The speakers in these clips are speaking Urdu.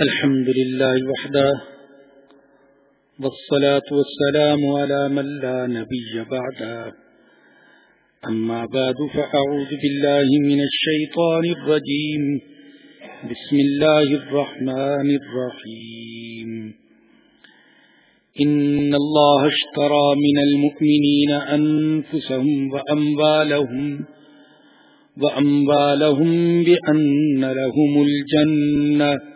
الحمد لله وحده، والصلاة والسلام على من لا نبي بعده. أما بعد، فأعوذ بالله من الشيطان الرجيم. بسم الله الرحمن الرحيم. إن الله اشترى من المؤمنين أنفسهم وأموالهم وأموالهم بأن لهم الجنة.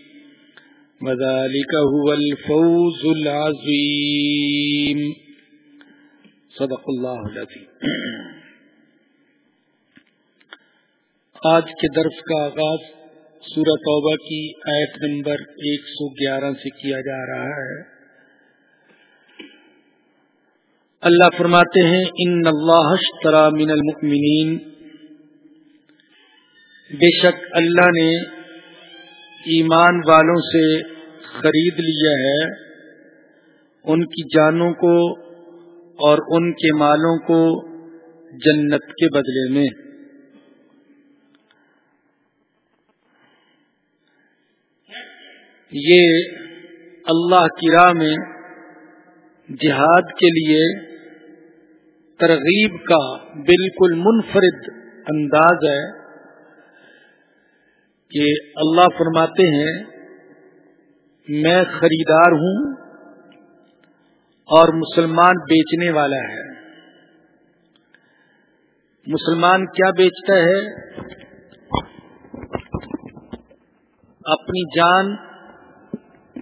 وذلك هو الفوز العظيم. صدق اللہ العظیم. آج کے درس کا آغاز سورہ توبہ کی آیت نمبر ایک سو گیارہ سے کیا جا رہا ہے۔ اللہ فرماتے ہیں، ان اللہ اشترى من المؤمنین بے شک اللہ نے ایمان والوں سے خرید لیا ہے، ان کی جانوں کو اور ان کے مالوں کو جنت کے بدلے میں۔ یہ اللہ کی راہ میں جہاد کے لیے ترغیب کا بالکل منفرد انداز ہے کہ اللہ فرماتے ہیں میں خریدار ہوں اور مسلمان بیچنے والا ہے۔ مسلمان کیا بیچتا ہے؟ اپنی جان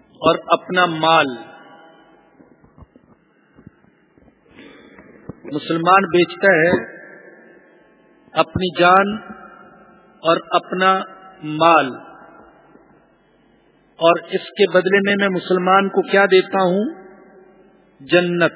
اور اپنا مال۔ مسلمان بیچتا ہے اپنی جان اور اپنا مال۔ اور اس کے بدلے میں میں مسلمان کو کیا دیتا ہوں؟ جنت۔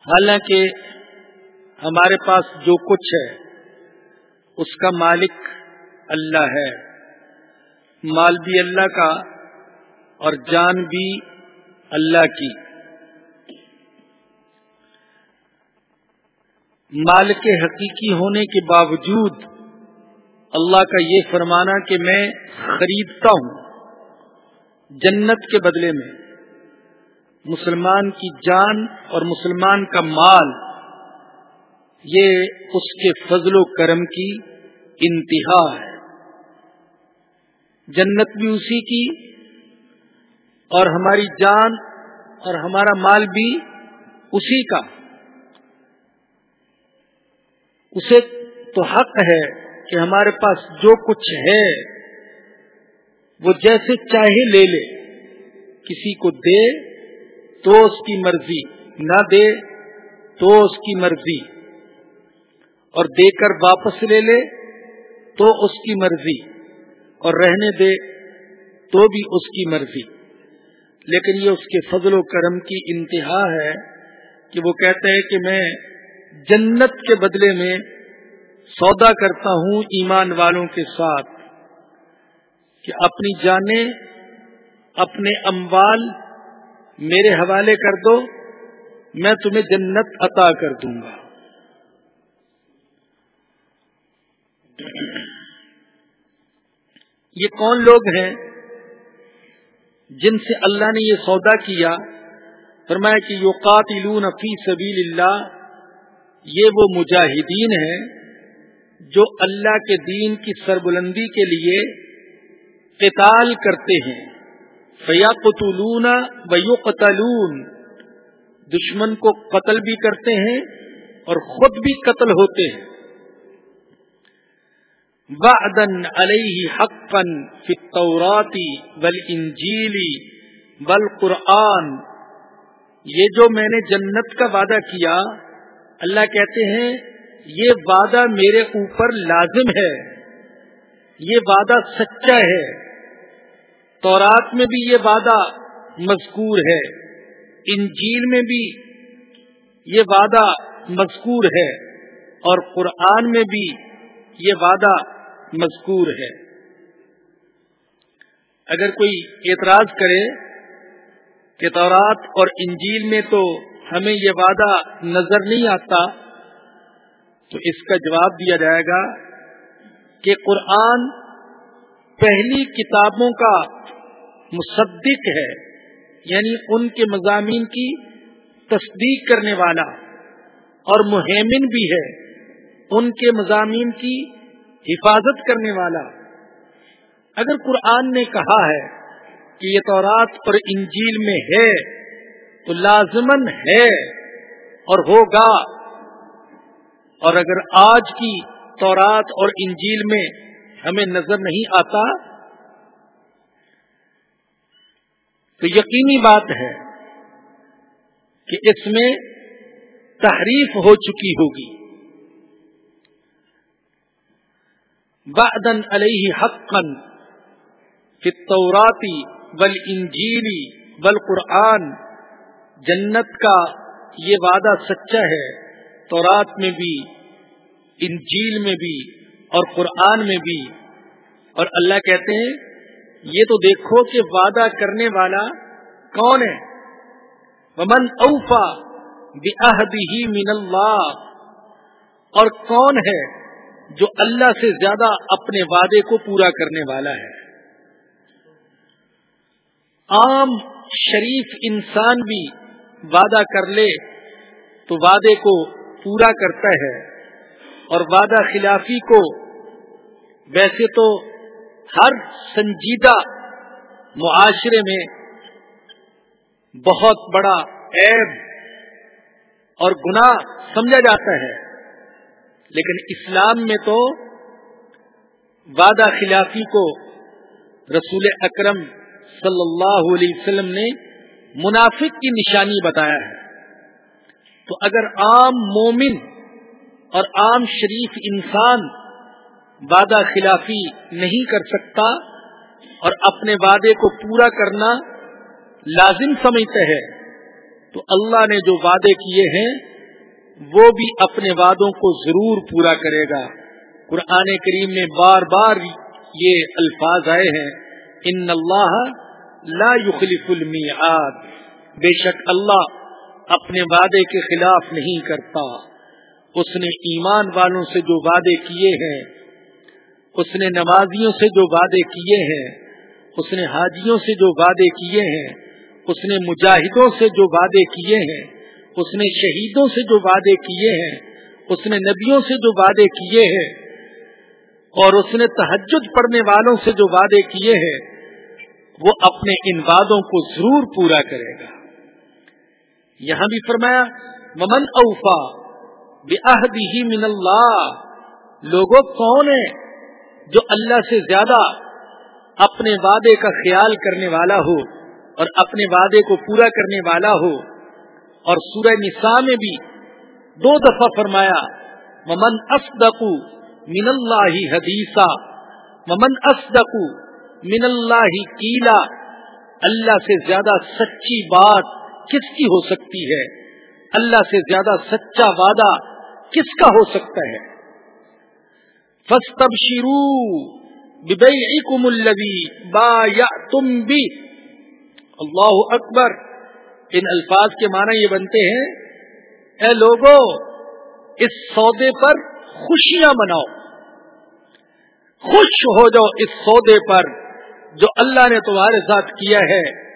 حالانکہ ہمارے پاس جو کچھ ہے، اس کا مالک اللہ ہے۔ مال بھی اللہ کا اور جان بھی اللہ کی۔ مال کے حقیقی ہونے کے باوجود اللہ کا یہ فرمانا کہ میں خریدتا ہوں جنت کے بدلے میں۔ مسلمان کی جان اور مسلمان کا مال، یہ اس کے فضل و کرم کی انتہا ہے۔ جنت بھی اسی کی، اور ہماری جان اور ہمارا مال بھی اسی کا۔ اسے تو حق ہے کہ ہمارے پاس جو کچھ ہے، وہ جیسے چاہے لے لے۔ کسی کو دے تو اس کی مرضی، نہ دے تو اس کی مرضی۔ اور دے کر واپس لے لے تو اس کی مرضی۔ اور رہنے دے تو بھی اس کی مرضی۔ لیکن یہ اس کے فضل و کرم کی انتہا ہے کہ وہ کہتے ہیں کہ میں جنت کے بدلے میں سودا کرتا ہوں ایمان والوں کے ساتھ کہ اپنی جانیں، اپنے اموال میرے حوالے کر دو، میں تمہیں جنت عطا کر دوں گا۔ یہ کون لوگ ہیں جن سے اللہ نے یہ سودا کیا؟ فرمایا کہ یو قاتلون فی سبیل اللہ، یہ وہ مجاہدین ہیں جو اللہ کے دین کی سربلندی کے لیے قتال کرتے ہیں۔ فیا قطلون و قتلون دشمن کو قتل بھی کرتے ہیں اور خود بھی قتل ہوتے ہیں۔ وعدا علیہ حقا فی التورات والانجیل والقرآن۔ یہ جو میں نے جنت کا وعدہ کیا، اللہ کہتے ہیں، یہ وعدہ میرے اوپر لازم ہے، یہ وعدہ سچا ہے۔ تورات میں بھی یہ وعدہ مذکور ہے، انجیل میں بھی یہ وعدہ مذکور ہے، اور قرآن میں بھی یہ وعدہ مذکور ہے۔ اگر کوئی اعتراض کرے کہ تورات اور انجیل میں تو ہمیں یہ وعدہ نظر نہیں آتا، تو اس کا جواب دیا جائے گا کہ قرآن پہلی کتابوں کا مصدق ہے یعنی ان کے مضامین کی تصدیق کرنے والا اور مہمن بھی ہے۔ ان کے مضامین کی حفاظت کرنے والا۔ اگر قرآن نے کہا ہے کہ یہ تورات اور انجیل میں ہے، تو لازمن ہے اور ہوگا۔ اور اگر آج کی تورات اور انجیل میں ہمیں نظر نہیں آتا، تو یقینی بات ہے کہ اس میں تحریف ہو چکی ہوگی۔ بعدن علیہ حقا فی التوراتی بل انجیلی بل قرآن جنت کا یہ وعدہ سچا ہے، تورات میں بھی، انجیل میں بھی اور قرآن میں بھی۔ اور اللہ کہتے ہیں، یہ تو دیکھو کہ وعدہ کرنے والا کون ہے۔ ومن اوفا بہدی من اللہ۔ اور کون ہے؟ جو اللہ سے زیادہ اپنے وعدے کو پورا کرنے والا ہے۔ عام شریف انسان بھی وعدہ کر لے تو وعدے کو پورا کرتا ہے اور وعدہ خلافی کو ویسے تو ہر سنجیدہ معاشرے میں بہت بڑا عیب اور گناہ سمجھا جاتا ہے۔ لیکن اسلام میں تو وعدہ خلافی کو رسول اکرم صلی اللہ علیہ وسلم نے منافق کی نشانی بتایا ہے۔ تو اگر عام مومن اور عام شریف انسان وعدہ خلافی نہیں کر سکتا اور اپنے وعدے کو پورا کرنا لازم سمجھتا ہے تو اللہ نے جو وعدے کیے ہیں وہ بھی اپنے وعدوں کو ضرور پورا کرے گا۔ قرآن کریم میں بار بار یہ الفاظ آئے ہیں۔ ان اللہ لا يخلف المیعاد۔ بے شک اللہ اپنے وعدے کے خلاف نہیں کرتا۔ اس نے ایمان والوں سے جو وعدے کیے ہیں، اس نے نمازیوں سے جو وعدے کیے ہیں، اس نے حاجیوں سے جو وعدے کیے ہیں، اس نے مجاہدوں سے جو وعدے کیے ہیں۔ اس نے شہیدوں سے جو وعدے کیے ہیں، اس نے نبیوں سے جو وعدے کیے ہیں، اور اس نے تحجد پڑھنے والوں سے جو وعدے کیے ہیں، وہ اپنے ان وادوں کو ضرور پورا کرے گا۔ یہاں بھی فرمایا ممن اوفا بے من اللہ لوگوں، کون ہے جو اللہ سے زیادہ اپنے وعدے کا خیال کرنے والا ہو اور اپنے وعدے کو پورا کرنے والا ہو؟ اور سورہ نساء میں بھی دو دفعہ فرمایا ممن اسدقو من اللہ حدیثہ ممن اسدقو من اللہ کیلا اللہ سے زیادہ سچی بات کس کی ہو سکتی ہے؟ اللہ سے زیادہ سچا وعدہ کس کا ہو سکتا ہے؟ فس تب شروع با یا تم بھی اللہ اکبر ان الفاظ کے معنی یہ بنتے ہیں، اے لوگوں اس سودے پر خوشیاں مناؤ۔ خوش ہو جاؤ اس سودے پر جو اللہ نے تمہارے ساتھ کیا ہے۔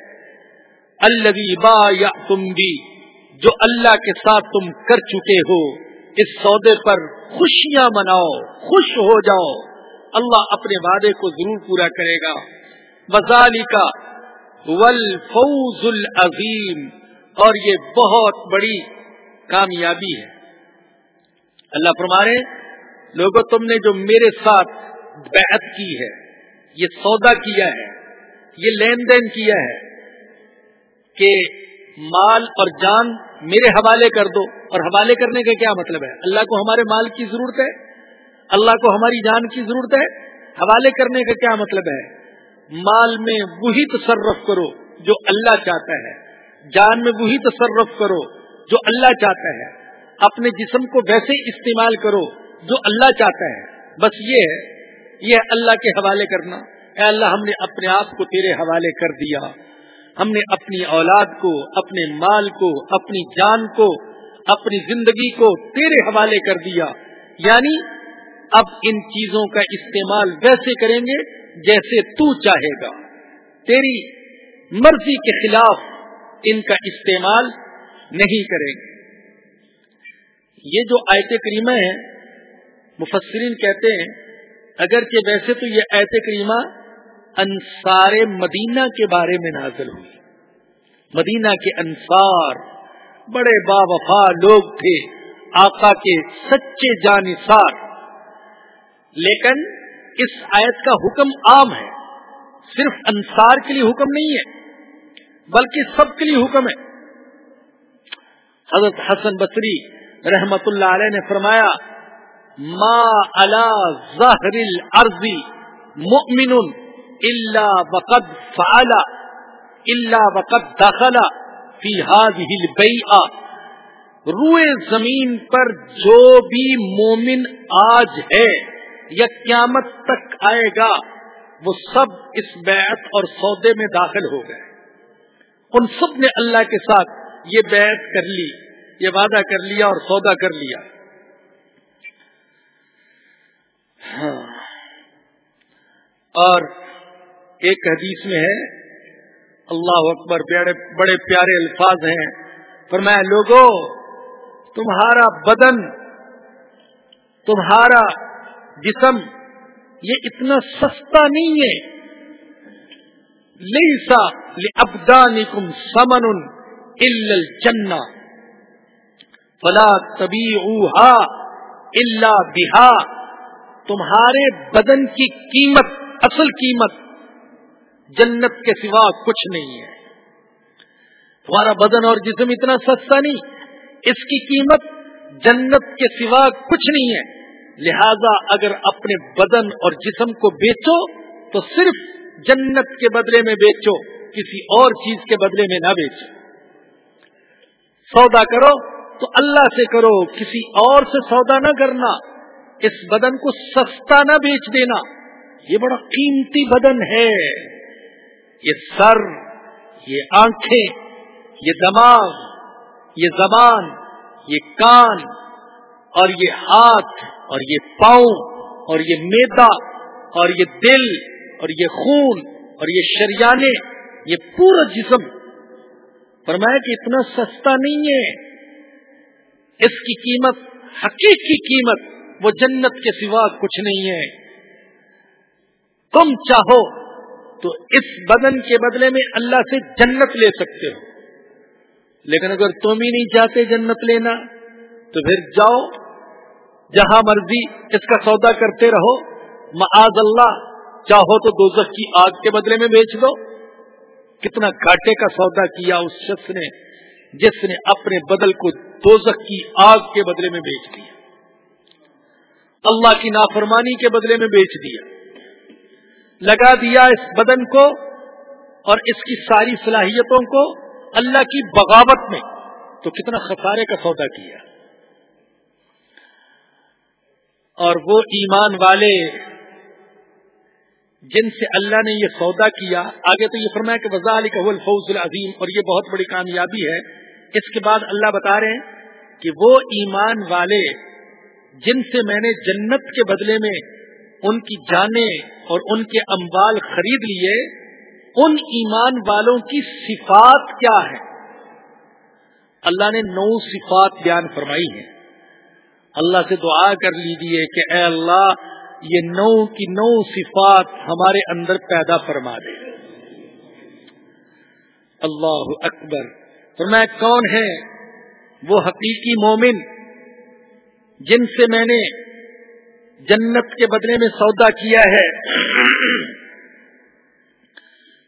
اللہ با یا تم بھی جو اللہ کے ساتھ تم کر چکے ہو۔ اس سودے پر خوشیاں مناؤ، خوش ہو جاؤ۔ اللہ اپنے وعدے کو ضرور پورا کرے گا۔ وزالی کا ول فوز العظیم۔ اور یہ بہت بڑی کامیابی ہے۔ اللہ فرمارے لوگوں تم نے جو میرے ساتھ بیعت کی ہے، یہ سودا کیا ہے، یہ لین دین کیا ہے، کہ مال اور جان میرے حوالے کر دو۔ اور حوالے کرنے کا کیا مطلب ہے؟ اللہ کو ہمارے مال کی ضرورت ہے، اللہ کو ہماری جان کی ضرورت ہے۔ حوالے کرنے کا کیا مطلب ہے؟ مال میں وہی تصرف کرو جو اللہ چاہتا ہے۔ جان میں وہی تصرف کرو جو اللہ چاہتا ہے۔ اپنے جسم کو ویسے استعمال کرو جو اللہ چاہتا ہے۔ بس یہ ہے، یہ اللہ کے حوالے کرنا۔ اے اللہ، ہم نے اپنے آپ کو تیرے حوالے کر دیا۔ ہم نے اپنی اولاد کو، اپنے مال کو، اپنی جان کو، اپنی زندگی کو تیرے حوالے کر دیا۔ یعنی اب ان چیزوں کا استعمال ویسے کریں گے جیسے تو چاہے گا۔ تیری مرضی کے خلاف ان کا استعمال نہیں کریں گے۔ یہ جو آیت کریمہ ہیں مفسرین کہتے ہیں، اگرچہ ویسے تو یہ آیت کریمہ انصار مدینہ کے بارے میں نازل ہوئی۔ مدینہ کے انصار بڑے با وفا لوگ تھے، آقا کے سچے جانصار لیکن اس آیت کا حکم عام ہے۔ صرف انصار کے لیے حکم نہیں ہے، بلکہ سب کے لیے حکم ہے۔ حضرت حسن بصری رحمت اللہ علیہ نے فرمایا، ما علا ظاہر الارض مؤمن الا وقد فعل، الا وقد دخل فی هذه البیعہ۔ روئے زمین پر جو بھی مومن آج ہے یا قیامت تک آئے گا، وہ سب اس بیعت اور سودے میں داخل ہو گئے۔ ان سب نے اللہ کے ساتھ یہ بیعت کر لی، یہ وعدہ کر لیا اور سودا کر لیا۔ ہاں۔ اور ایک حدیث میں ہے، اللہ اکبر بڑے پیارے الفاظ ہیں۔ فرمایا لوگوں تمہارا بدن، تمہارا جسم یہ اتنا سستا نہیں ہے۔ لیسا ابدان سمن الجنا فلا تبھی اوہا اللہ بہا تمہارے بدن کی قیمت، اصل قیمت جنت کے سوا کچھ نہیں ہے۔ تمہارا بدن اور جسم اتنا سستا نہیں، اس کی قیمت جنت کے سوا کچھ نہیں ہے۔ لہذا اگر اپنے بدن اور جسم کو بیچو، تو صرف جنت کے بدلے میں بیچو، کسی اور چیز کے بدلے میں نہ بیچو۔ سودا کرو، تو اللہ سے کرو، کسی اور سے سودا نہ کرنا۔ اس بدن کو سستا نہ بیچ دینا۔ یہ بڑا قیمتی بدن ہے۔ یہ سر، یہ آنکھیں، یہ دماغ، یہ زبان، یہ کان اور یہ ہاتھ۔ اور یہ پاؤں اور یہ میدا اور یہ دل اور یہ خون اور یہ شریانے، یہ پورا جسم۔ فرمایا کہ اتنا سستا نہیں ہے۔ اس کی قیمت، حقیقی قیمت وہ جنت کے سوا کچھ نہیں ہے۔ تم چاہو تو اس بدن کے بدلے میں اللہ سے جنت لے سکتے ہو۔ لیکن اگر تم ہی نہیں چاہتے جنت لینا، تو پھر جاؤ جہاں مرضی اس کا سودا کرتے رہو۔ معاذ اللہ، چاہو تو دوزخ کی آگ کے بدلے میں بیچ دو۔ کتنا گھاٹے کا سودا کیا اس شخص نے جس نے اپنے بدل کو دوزخ کی آگ کے بدلے میں بیچ دیا۔ اللہ کی نافرمانی کے بدلے میں بیچ دیا۔ لگا دیا اس بدن کو اور اس کی ساری صلاحیتوں کو اللہ کی بغاوت میں۔ تو کتنا خسارے کا سودا کیا۔ اور وہ ایمان والے جن سے اللہ نے یہ سودا کیا، آگے تو یہ فرمایا کہ وزا علی کا فوز العظیم اور یہ بہت بڑی کامیابی ہے۔ اس کے بعد اللہ بتا رہے ہیں کہ وہ ایمان والے جن سے میں نے جنت کے بدلے میں ان کی جانیں اور ان کے اموال خرید لیے، ان ایمان والوں کی صفات کیا ہے اللہ نے نو صفات بیان فرمائی ہیں۔ اللہ سے دعا کر لیجیے کہ اے اللہ، یہ نو کی نو صفات ہمارے اندر پیدا فرما دے۔ اللہ اکبر۔ فرمایا کون ہے؟ وہ حقیقی مومن جن سے میں نے جنت کے بدلے میں سودا کیا ہے۔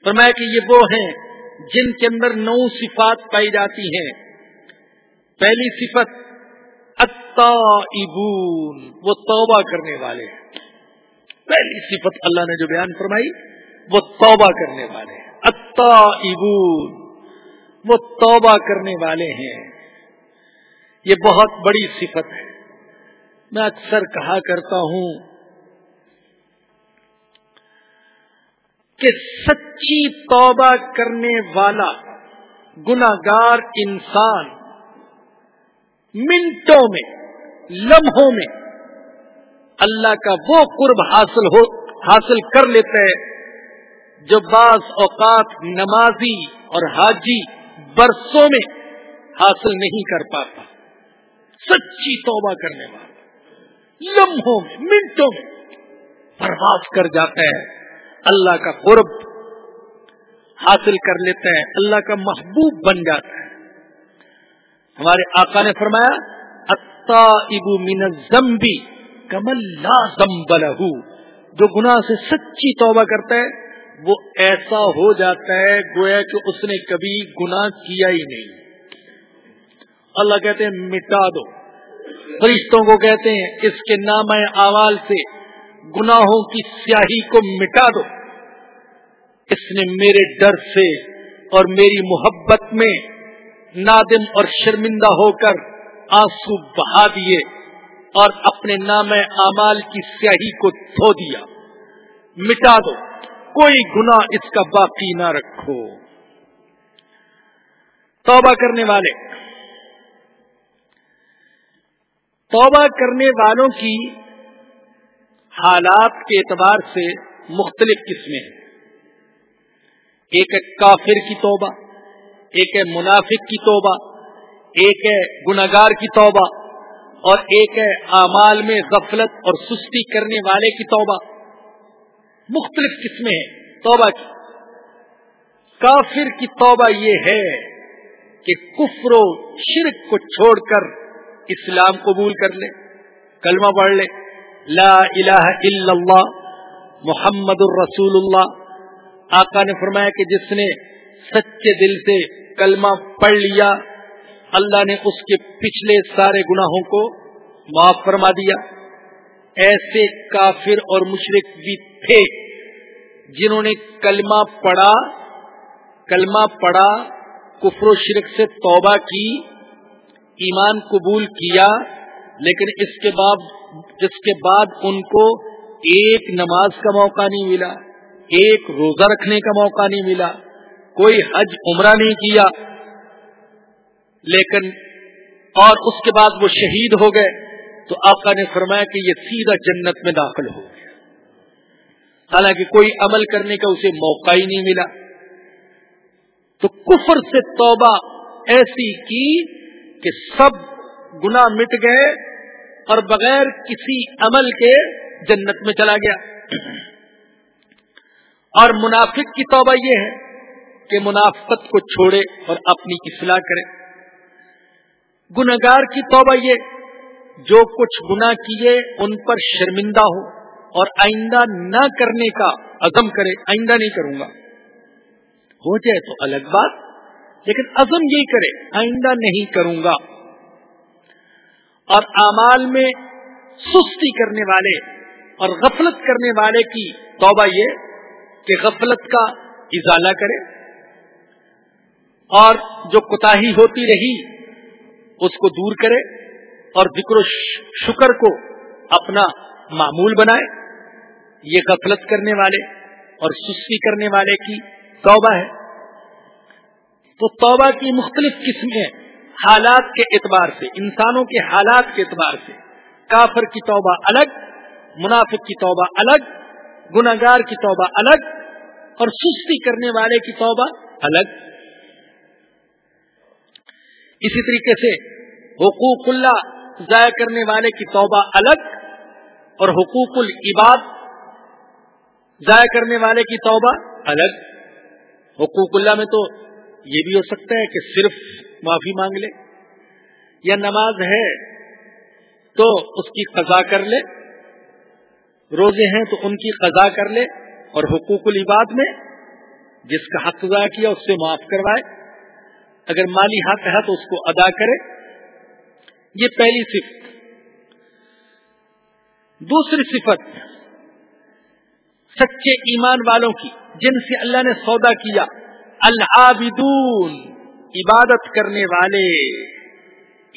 فرمایا کہ یہ وہ ہیں جن کے اندر نو صفات پائی جاتی ہیں۔ پہلی صفت ابون وہ توبہ کرنے والے ہیں۔ پہلی صفت اللہ نے جو بیان فرمائی، وہ توبہ کرنے والے ہیں۔ ابون وہ توبہ کرنے والے ہیں۔ یہ بہت بڑی صفت ہے۔ میں اکثر کہا کرتا ہوں کہ سچی توبہ کرنے والا گناگار انسان منٹوں میں لمحوں میں اللہ کا وہ قرب حاصل ہو حاصل کر لیتا ہے جو بعض اوقات نمازی اور حاجی برسوں میں حاصل نہیں کر پاتا۔ سچی توبہ کرنے والا لمحوں میں، منٹوں میں برباد کر جاتا ہے۔ اللہ کا قرب حاصل کر لیتا ہے۔ اللہ کا محبوب بن جاتا ہے۔ ہمارے آقا نے فرمایا اتا من زمبی کمل لا زمبل جو گناہ سے سچی توبہ کرتا ہے، وہ ایسا ہو جاتا ہے گویا کہ اس نے کبھی گناہ کیا ہی نہیں۔ اللہ کہتے ہیں، مٹا دو۔ فرشتوں کو کہتے ہیں، اس کے نام آواز سے گناہوں کی سیاہی کو مٹا دو۔ اس نے میرے ڈر سے اور میری محبت میں نادم اور شرمندہ ہو کر آنسو بہا دیے اور اپنے نام اعمال کی سیاہی کو دھو دیا۔ مٹا دو۔ کوئی گنا اس کا باقی نہ رکھو۔ توبہ کرنے والے۔ توبہ کرنے والوں کی حالات کے اعتبار سے مختلف قسمیں ہیں۔ ایک ہے کافر کی توبہ، ایک ہے منافق کی توبہ ایک ہے گناگار کی توبہ اور ایک ہے اعمال میں غفلت اور سستی کرنے والے کی توبہ۔ مختلف قسمیں ہیں توبہ کی۔ کافر کی توبہ یہ ہے کہ کفر و شرک کو چھوڑ کر اسلام قبول کر لے، کلمہ پڑھ لے۔ لا الہ الا اللہ، محمد الرسول اللہ آقا نے فرمایا کہ جس نے سچے دل سے کلمہ پڑھ لیا اللہ نے اس کے پچھلے سارے گناہوں کو معاف فرما دیا۔ ایسے کافر اور مشرق بھی تھے جنہوں نے کلمہ پڑھا کلمہ پڑھا، کفر و شرک سے توبہ کی، ایمان قبول کیا، لیکن اس کے بعد، جس کے بعد ان کو ایک نماز کا موقع نہیں ملا، ایک روزہ رکھنے کا موقع نہیں ملا، کوئی حج عمرہ نہیں کیا۔ لیکن اور اس کے بعد وہ شہید ہو گئے تو آقا نے فرمایا کہ یہ سیدھا جنت میں داخل ہو گیا۔ حالانکہ کوئی عمل کرنے کا اسے موقع ہی نہیں ملا۔ تو کفر سے توبہ ایسی کی کہ سب گنا مٹ گئے اور بغیر کسی عمل کے جنت میں چلا گیا۔ اور منافق کی توبہ یہ ہے کہ منافقت کو چھوڑے اور اپنی اصلاح کرے۔ گناگار کی توبہ یہ، جو کچھ گنا کیے ان پر شرمندہ ہو اور آئندہ نہ کرنے کا عزم کرے، آئندہ نہیں کروں گا۔ ہو جائے تو الگ بات، لیکن عزم یہی کرے، آئندہ نہیں کروں گا۔ اور اعمال میں سستی کرنے والے اور غفلت کرنے والے کی توبہ یہ کہ غفلت کا ازالہ کرے۔ اور جو کوتا ہوتی رہی اس کو دور کرے اور ذکر و شکر کو اپنا معمول بنائے۔ یہ غفلت کرنے والے اور سستی کرنے والے کی توبہ ہے۔ تو توبہ کی مختلف قسمیں حالات کے اعتبار سے، انسانوں کے حالات کے اعتبار سے۔ کافر کی توبہ الگ، منافق کی توبہ الگ گناگار کی توبہ الگ اور سستی کرنے والے کی توبہ الگ۔ اسی طریقے سے حقوق اللہ ضائع کرنے والے کی توبہ الگ اور حقوق العباد ضائع کرنے والے کی توبہ الگ۔ حقوق اللہ میں تو یہ بھی ہو سکتا ہے کہ صرف معافی مانگ لے یا نماز ہے تو اس کی قضا کر لے، روزے ہیں تو ان کی قضا کر لے اور حقوق العباد میں جس کا حق ادا کیا اس سے معاف کروائے۔ اگر مالی حق ہے تو اس کو ادا کرے۔ یہ پہلی صفت۔ دوسری صفت سچے ایمان والوں کی، جن سے اللہ نے سودا کیا۔ العابدون، عبادت کرنے والے۔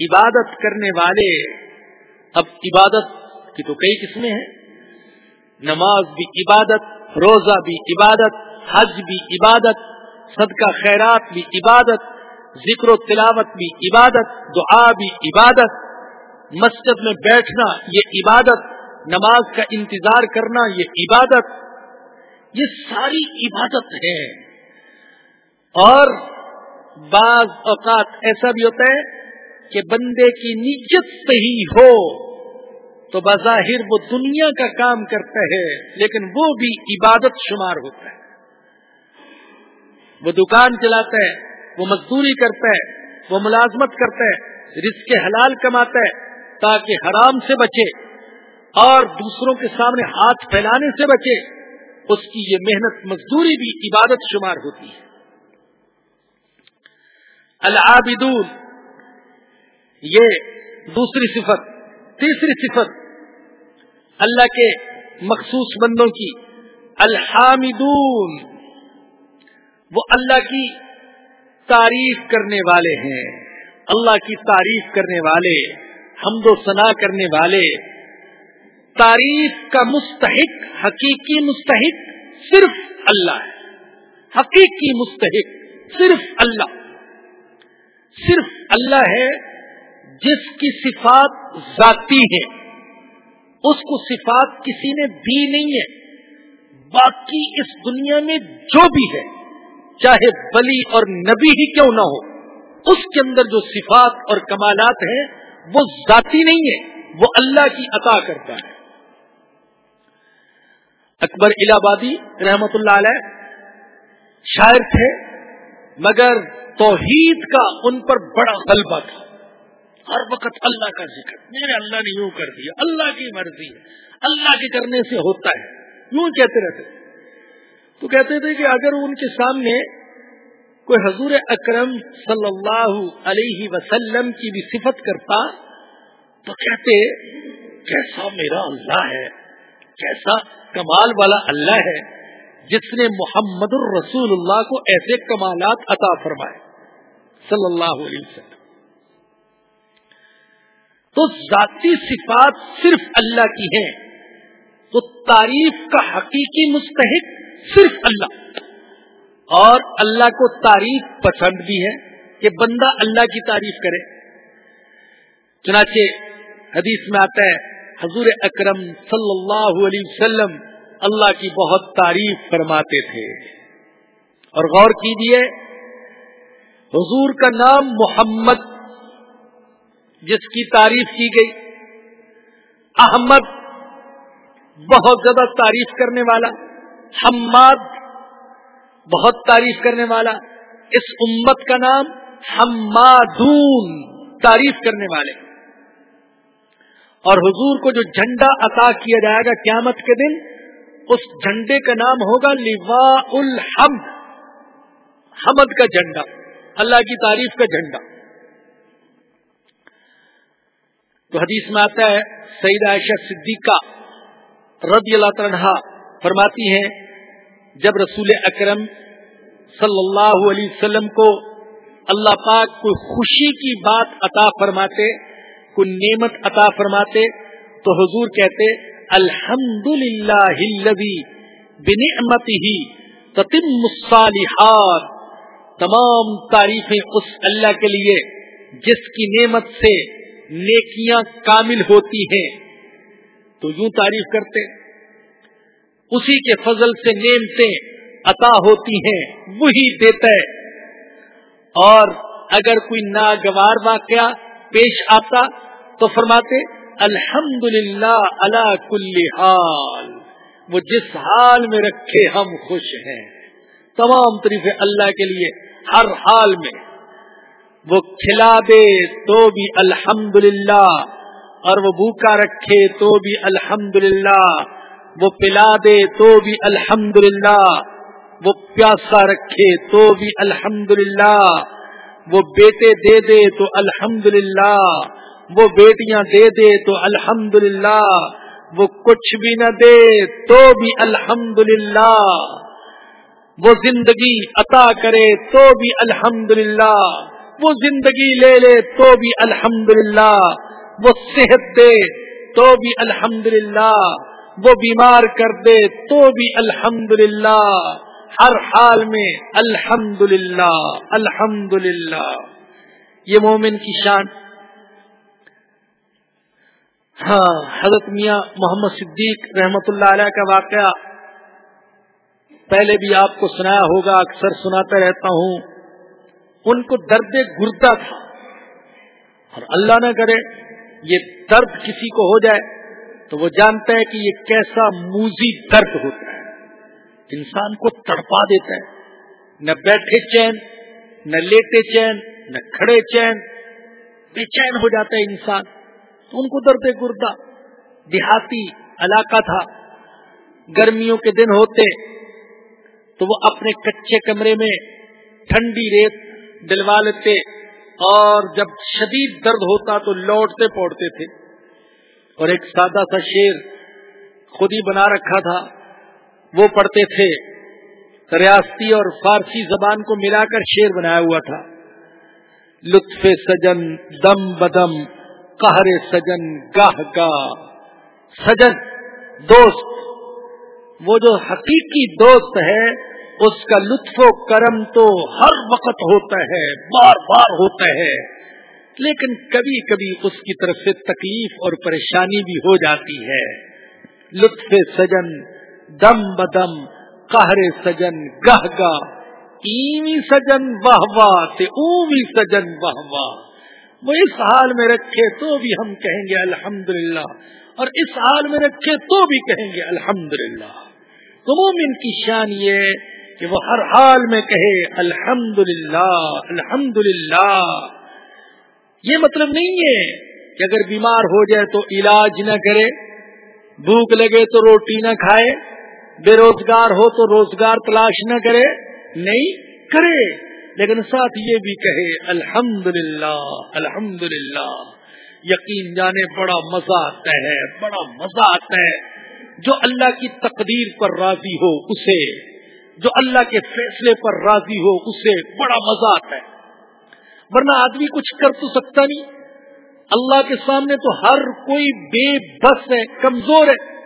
عبادت کرنے والے۔ اب عبادت کی تو کئی قسمیں ہیں۔ نماز بھی عبادت، روزہ بھی عبادت، حج بھی عبادت، صدقہ خیرات بھی عبادت۔ ذکر و تلاوت بھی عبادت، دعا بھی عبادت، مسجد میں بیٹھنا یہ عبادت، نماز کا انتظار کرنا یہ عبادت، یہ ساری عبادت ہے۔ اور بعض اوقات ایسا بھی ہوتا ہے کہ بندے کی نیت صحیح ہو تو بظاہر وہ دنیا کا کام کرتا ہے، لیکن وہ بھی عبادت شمار ہوتا ہے۔ وہ دکان چلاتا ہے وہ مزدوری کرتا ہے، وہ ملازمت کرتا ہے، رزق حلال کماتا ہے تاکہ حرام سے بچے اور دوسروں کے سامنے ہاتھ پھیلانے سے بچے۔ اس کی یہ محنت مزدوری بھی عبادت شمار ہوتی ہے۔ العابدون، یہ دوسری صفت، تیسری صفت اللہ کے مخصوص بندوں کی۔ الحامدون، وہ اللہ کی تعریف کرنے والے ہیں، اللہ کی تعریف کرنے والے، حمد و ثنا کرنے والے۔ تعریف کا مستحق، حقیقی مستحق صرف اللہ ہے۔ حقیقی مستحق صرف اللہ۔ صرف اللہ ہے جس کی صفات ذاتی ہے اس کو صفات کسی نے دی نہیں ہے۔ باقی اس دنیا میں جو بھی ہے چاہے بلی اور نبی ہی کیوں نہ ہو، اس کے اندر جو صفات اور کمالات ہیں، وہ ذاتی نہیں ہے وہ اللہ کی عطا کرتا ہے۔ اکبر الہ آبادی رحمت اللہ علیہ شاعر تھے، مگر توحید کا ان پر بڑا غلبہ تھا۔ ہر وقت اللہ کا ذکر میرے اللہ نے یوں کر دیا، اللہ کی مرضی ہے، اللہ کے کرنے سے ہوتا ہے۔ یوں کہتے رہتے۔ تو کہتے تھے کہ اگر ان کے سامنے کوئی حضور اکرم صلی اللہ علیہ وسلم کی بھی صفت کرتا، تو کہتے، کیسا میرا اللہ ہے، کیسا کمال والا اللہ ہے، جس نے محمد الرسول اللہ کو ایسے کمالات عطا فرمائے، صلی اللہ علیہ وسلم۔ تو ذاتی صفات صرف اللہ کی ہیں، تو تعریف کا حقیقی مستحق صرف اللہ۔ اور اللہ کو تعریف پسند بھی ہے کہ بندہ اللہ کی تعریف کرے۔ چنانچہ حدیث میں آتا ہے، حضور اکرم صلی اللہ علیہ وسلم اللہ کی بہت تعریف فرماتے تھے۔ اور غور کیجیے حضور کا نام محمد، جس کی تعریف کی گئی، احمد بہت زیادہ تعریف کرنے والا۔ حماد، بہت تعریف کرنے والا، اس امت کا نام حمادون، تعریف کرنے والے۔ اور حضور کو جو جھنڈا عطا کیا جائے گا قیامت کے دن، اس جھنڈے کا نام ہوگا لوا الحمد حمد کا جھنڈا، اللہ کی تعریف کا جھنڈا۔ تو حدیث میں آتا ہے سعید عائشہ صدیقہ رضی اللہ تعالیٰ فرماتی ہیں، جب رسول اکرم صلی اللہ علیہ وسلم کو اللہ پاک کو خوشی کی بات عطا فرماتے، کوئی نعمت عطا فرماتے، تو حضور کہتے الحمد للہ بنعمت ہی تتم الصالحات۔ تمام تعریفیں اس اللہ کے لیے، جس کی نعمت سے نیکیاں کامل ہوتی ہیں۔ تو یوں تعریف کرتے اسی کے فضل سے نعمتیں عطا ہوتی ہیں، وہی دیتا ہے۔ اور اگر کوئی ناگوار واقعہ پیش آتا تو فرماتے الحمد للہ اللہ کل حال، وہ جس حال میں رکھے ہم خوش ہیں۔ تمام طریقے اللہ کے لیے ہر حال میں۔ وہ کھلا دے تو بھی الحمد للہ اور وہ بھوکا رکھے تو بھی الحمد للہ وہ پلا دے تو بھی الحمد للہ وہ پیاسا رکھے تو بھی الحمد وہ بیٹے دے دے تو الحمد وہ بیٹیاں دے دے تو الحمد وہ کچھ بھی نہ دے تو بھی الحمد وہ زندگی عطا کرے تو بھی الحمد وہ زندگی لے لے تو بھی الحمد وہ صحت دے تو بھی الحمد وہ بیمار کر دے تو بھی الحمد ہر حال میں الحمد للہ الحمد للہ یہ مومن کی شان۔ ہاں حضرت میاں محمد صدیق رحمت اللہ علیہ کا واقعہ۔ پہلے بھی آپ کو سنایا ہوگا، اکثر سناتا رہتا ہوں۔ ان کو درد گردہ تھا۔ اور اللہ نہ کرے، یہ درد کسی کو ہو جائے۔ تو وہ جانتا ہے کہ یہ کیسا موزی درد ہوتا ہے۔ انسان کو تڑپا دیتا ہے۔ نہ بیٹھے چین، نہ لیٹے چین، نہ کھڑے چین۔ بے چین ہو جاتا ہے انسان۔ تو ان کو درد گردہ، دیہاتی علاقہ تھا۔ گرمیوں کے دن ہوتے، تو وہ اپنے کچے کمرے میں ٹھنڈی ریت ڈلوا لیتے۔ اور جب شدید درد ہوتا تو لوٹتے پوڑتے تھے۔ اور ایک سادہ سا شیر خود ہی بنا رکھا تھا، وہ پڑھتے تھے۔ ریاستی اور فارسی زبان کو ملا کر شیر بنایا ہوا تھا۔ لطف سجن، دم بدم، قہر سجن، گاہ گاہ۔ سجن، دوست۔ وہ جو حقیقی دوست ہے، اس کا لطف و کرم تو ہر وقت ہوتا ہے، بار بار ہوتا ہے۔ لیکن کبھی کبھی اس کی طرف سے تکلیف اور پریشانی بھی ہو جاتی ہے۔ لطف سجن، دم بدم، قہر سجن، گہ گاہ ایوی سجن واہ واہ اوی سجن واہ واہ۔ وہ اس حال میں رکھے تو بھی ہم کہیں گے الحمد اور اس حال میں رکھے تو بھی کہیں گے الحمد للہ تو مومن کی شان یہ کہ وہ ہر حال میں کہے الحمد للہ الحمد یہ مطلب نہیں ہے کہ اگر بیمار ہو جائے تو علاج نہ کرے، بھوک لگے تو روٹی نہ کھائے، بے روزگار ہو تو روزگار تلاش نہ کرے، نہیں کرے۔ لیکن ساتھ یہ بھی کہے الحمد للہ الحمد للہ یقین جانے بڑا مزہ آتا ہے، بڑا مزہ آتا ہے۔ جو اللہ کی تقدیر پر راضی ہو، اسے، جو اللہ کے فیصلے پر راضی ہو، اسے بڑا مزہ آتا ہے۔ ورنہ آدمی کچھ کر تو سکتا نہیں۔ اللہ کے سامنے تو ہر کوئی بے بس ہے، کمزور ہے۔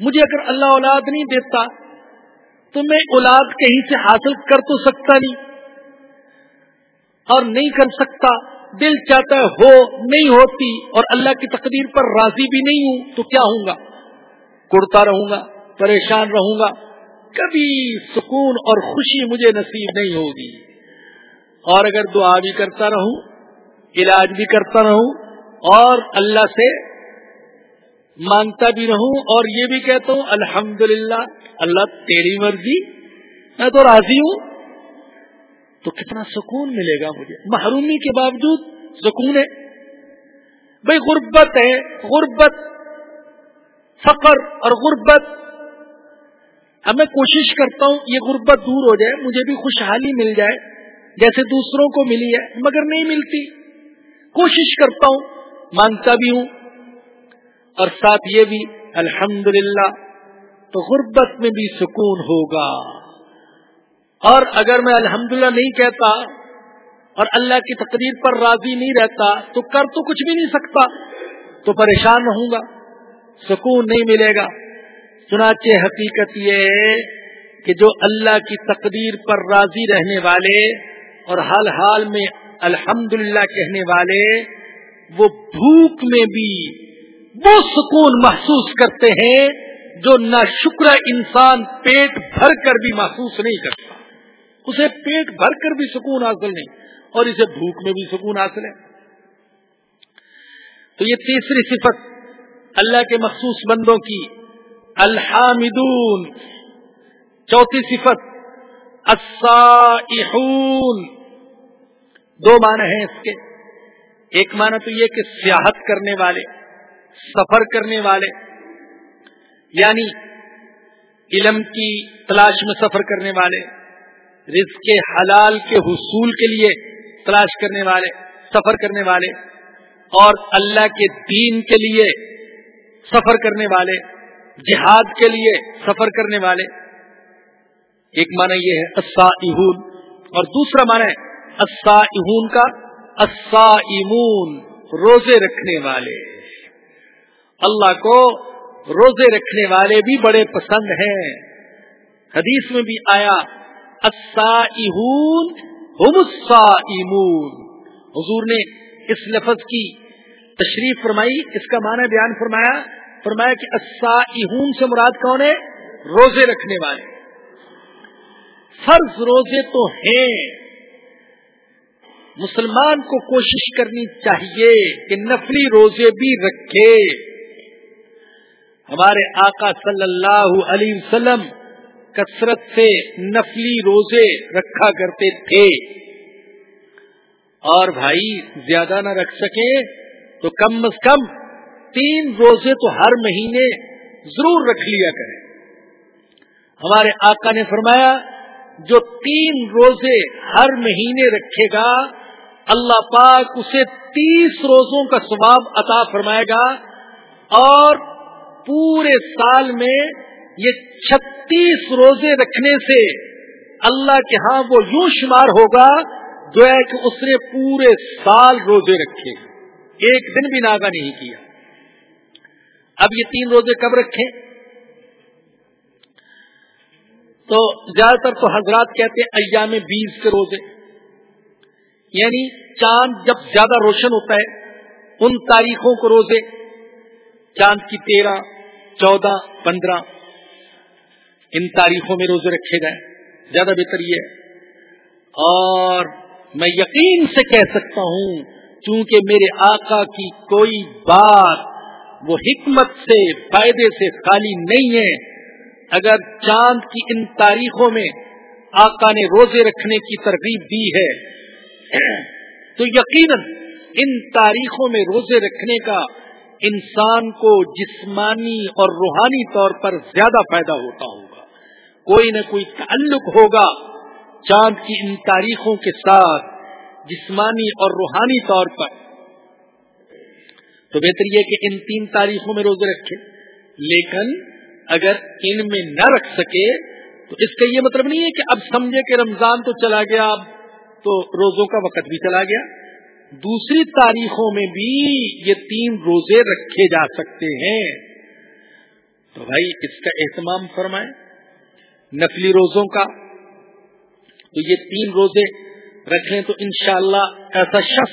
مجھے اگر اللہ اولاد نہیں دیتا، تو میں اولاد کہیں سے حاصل کر تو سکتا نہیں۔ اور نہیں کر سکتا، دل چاہتا ہے، ہو، نہیں ہوتی، اور اللہ کی تقدیر پر راضی بھی نہیں ہوں، تو کیا ہوں گا؟ کڑتا رہوں گا، پریشان رہوں گا۔ کبھی سکون اور خوشی مجھے نصیب نہیں ہوگی۔ اور اگر دعا بھی کرتا رہوں، علاج بھی کرتا رہوں، اور اللہ سے مانگتا بھی رہوں، اور یہ بھی کہتا ہوں الحمد اللہ تیری مرضی، میں تو راضی ہوں، تو کتنا سکون ملے گا مجھے۔ محرومی کے باوجود سکون ہے۔ بھائی غربت ہے، غربت، فقر اور غربت۔ اب میں کوشش کرتا ہوں، یہ غربت دور ہو جائے، مجھے بھی خوشحالی مل جائے۔ جیسے دوسروں کو ملی ہے، مگر نہیں ملتی۔ کوشش کرتا ہوں، مانگتا بھی ہوں۔ اور ساتھ یہ بھی الحمد تو غربت میں بھی سکون ہوگا۔ اور اگر میں الحمد نہیں کہتا اور اللہ کی تقریر پر راضی نہیں رہتا، تو کر تو کچھ بھی نہیں سکتا۔ تو پریشان رہوں گا، سکون نہیں ملے گا۔ سناچے حقیقت یہ ہے کہ جو اللہ کی تقدیر پر راضی رہنے والے اور حال حال میں الحمد کہنے والے وہ بھوک میں بھی وہ سکون محسوس کرتے ہیں جو نہ شکر انسان پیٹ بھر کر بھی محسوس نہیں کرتا۔ اسے پیٹ بھر کر بھی سکون حاصل نہیں، اور اسے بھوک میں بھی سکون حاصل ہے۔ تو یہ تیسری صفت اللہ کے مخصوص بندوں کی الحامدون۔ چوتھی صفت السائحون۔ دو معنی ہیں اس کے۔ ایک معنی تو یہ کہ سیاحت کرنے والے، سفر کرنے والے یعنی علم کی تلاش میں سفر کرنے والے، رزق کے حلال کے حصول کے لیے تلاش کرنے والے، سفر کرنے والے، اور اللہ کے دین کے لیے سفر کرنے والے، جہاد کے لیے سفر کرنے والے۔ ایک معنی یہ ہے اسا اور دوسرا معنی اسا کا اسا روزے رکھنے والے۔ اللہ کو روزے رکھنے والے بھی بڑے پسند ہیں۔ حدیث میں بھی آیا حضور نے اس لفظ کی تشریف فرمائی، اس کا معنی بیان فرمایا فرمایا کہ سے مراد کون ہے؟ روزے رکھنے والے۔ فرض روزے تو ہیں۔ مسلمان کو کوشش کرنی چاہیے کہ نفلی روزے بھی رکھے۔ ہمارے آقا صلی اللہ علیہ وسلم کثرت سے نفلی روزے رکھا کرتے تھے۔ اور بھائی، زیادہ نہ رکھ سکے تو کم از کم تین روزے تو ہر مہینے ضرور رکھ لیا کریں۔ ہمارے آقا نے فرمایا، جو تین روزے ہر مہینے رکھے گا اللہ پاک اسے تیس روزوں کا ثواب عطا فرمائے گا اور پورے سال میں یہ چھتیس روزے رکھنے سے اللہ کے ہاں وہ یوں شمار ہوگا جو ہے کہ اس نے پورے سال روزے رکھے۔ ایک دن بھی ناگا نہیں کیا۔ اب یہ تین روزے کب رکھیں؟ تو زیادہ تر تو حضرات کہتے ہیں ایام بیس کے روزے۔ یعنی چاند جب زیادہ روشن ہوتا ہے، ان تاریخوں کو روزے، چاند کی تیرہ، چودہ، پندرہ، ان تاریخوں میں روزے رکھے گئے زیادہ بہتر یہ ہے۔ اور میں یقین سے کہہ سکتا ہوں، چونکہ میرے آقا کی کوئی بات وہ حکمت سے، فائدے سے خالی نہیں ہے، اگر چاند کی ان تاریخوں میں آقا نے روزے رکھنے کی ترغیب دی ہے تو یقیناً ان تاریخوں میں روزے رکھنے کا انسان کو جسمانی اور روحانی طور پر زیادہ فائدہ ہوتا ہوگا۔ کوئی نہ کوئی تعلق ہوگا چاند کی ان تاریخوں کے ساتھ جسمانی اور روحانی طور پر۔ تو بہتر یہ کہ ان تین تاریخوں میں روزے رکھے۔ لیکن اگر ان میں نہ رکھ سکے تو اس کا یہ مطلب نہیں ہے کہ اب سمجھے کہ رمضان تو چلا گیا، اب تو روزوں کا وقت بھی چلا گیا۔ دوسری تاریخوں میں بھی یہ تین روزے رکھے جا سکتے ہیں۔ تو بھائی اس کا اہتمام فرمائیں۔ نقلی روزوں کا۔ تو یہ تین روزے رکھیں تو انشاءاللہ ایسا شخص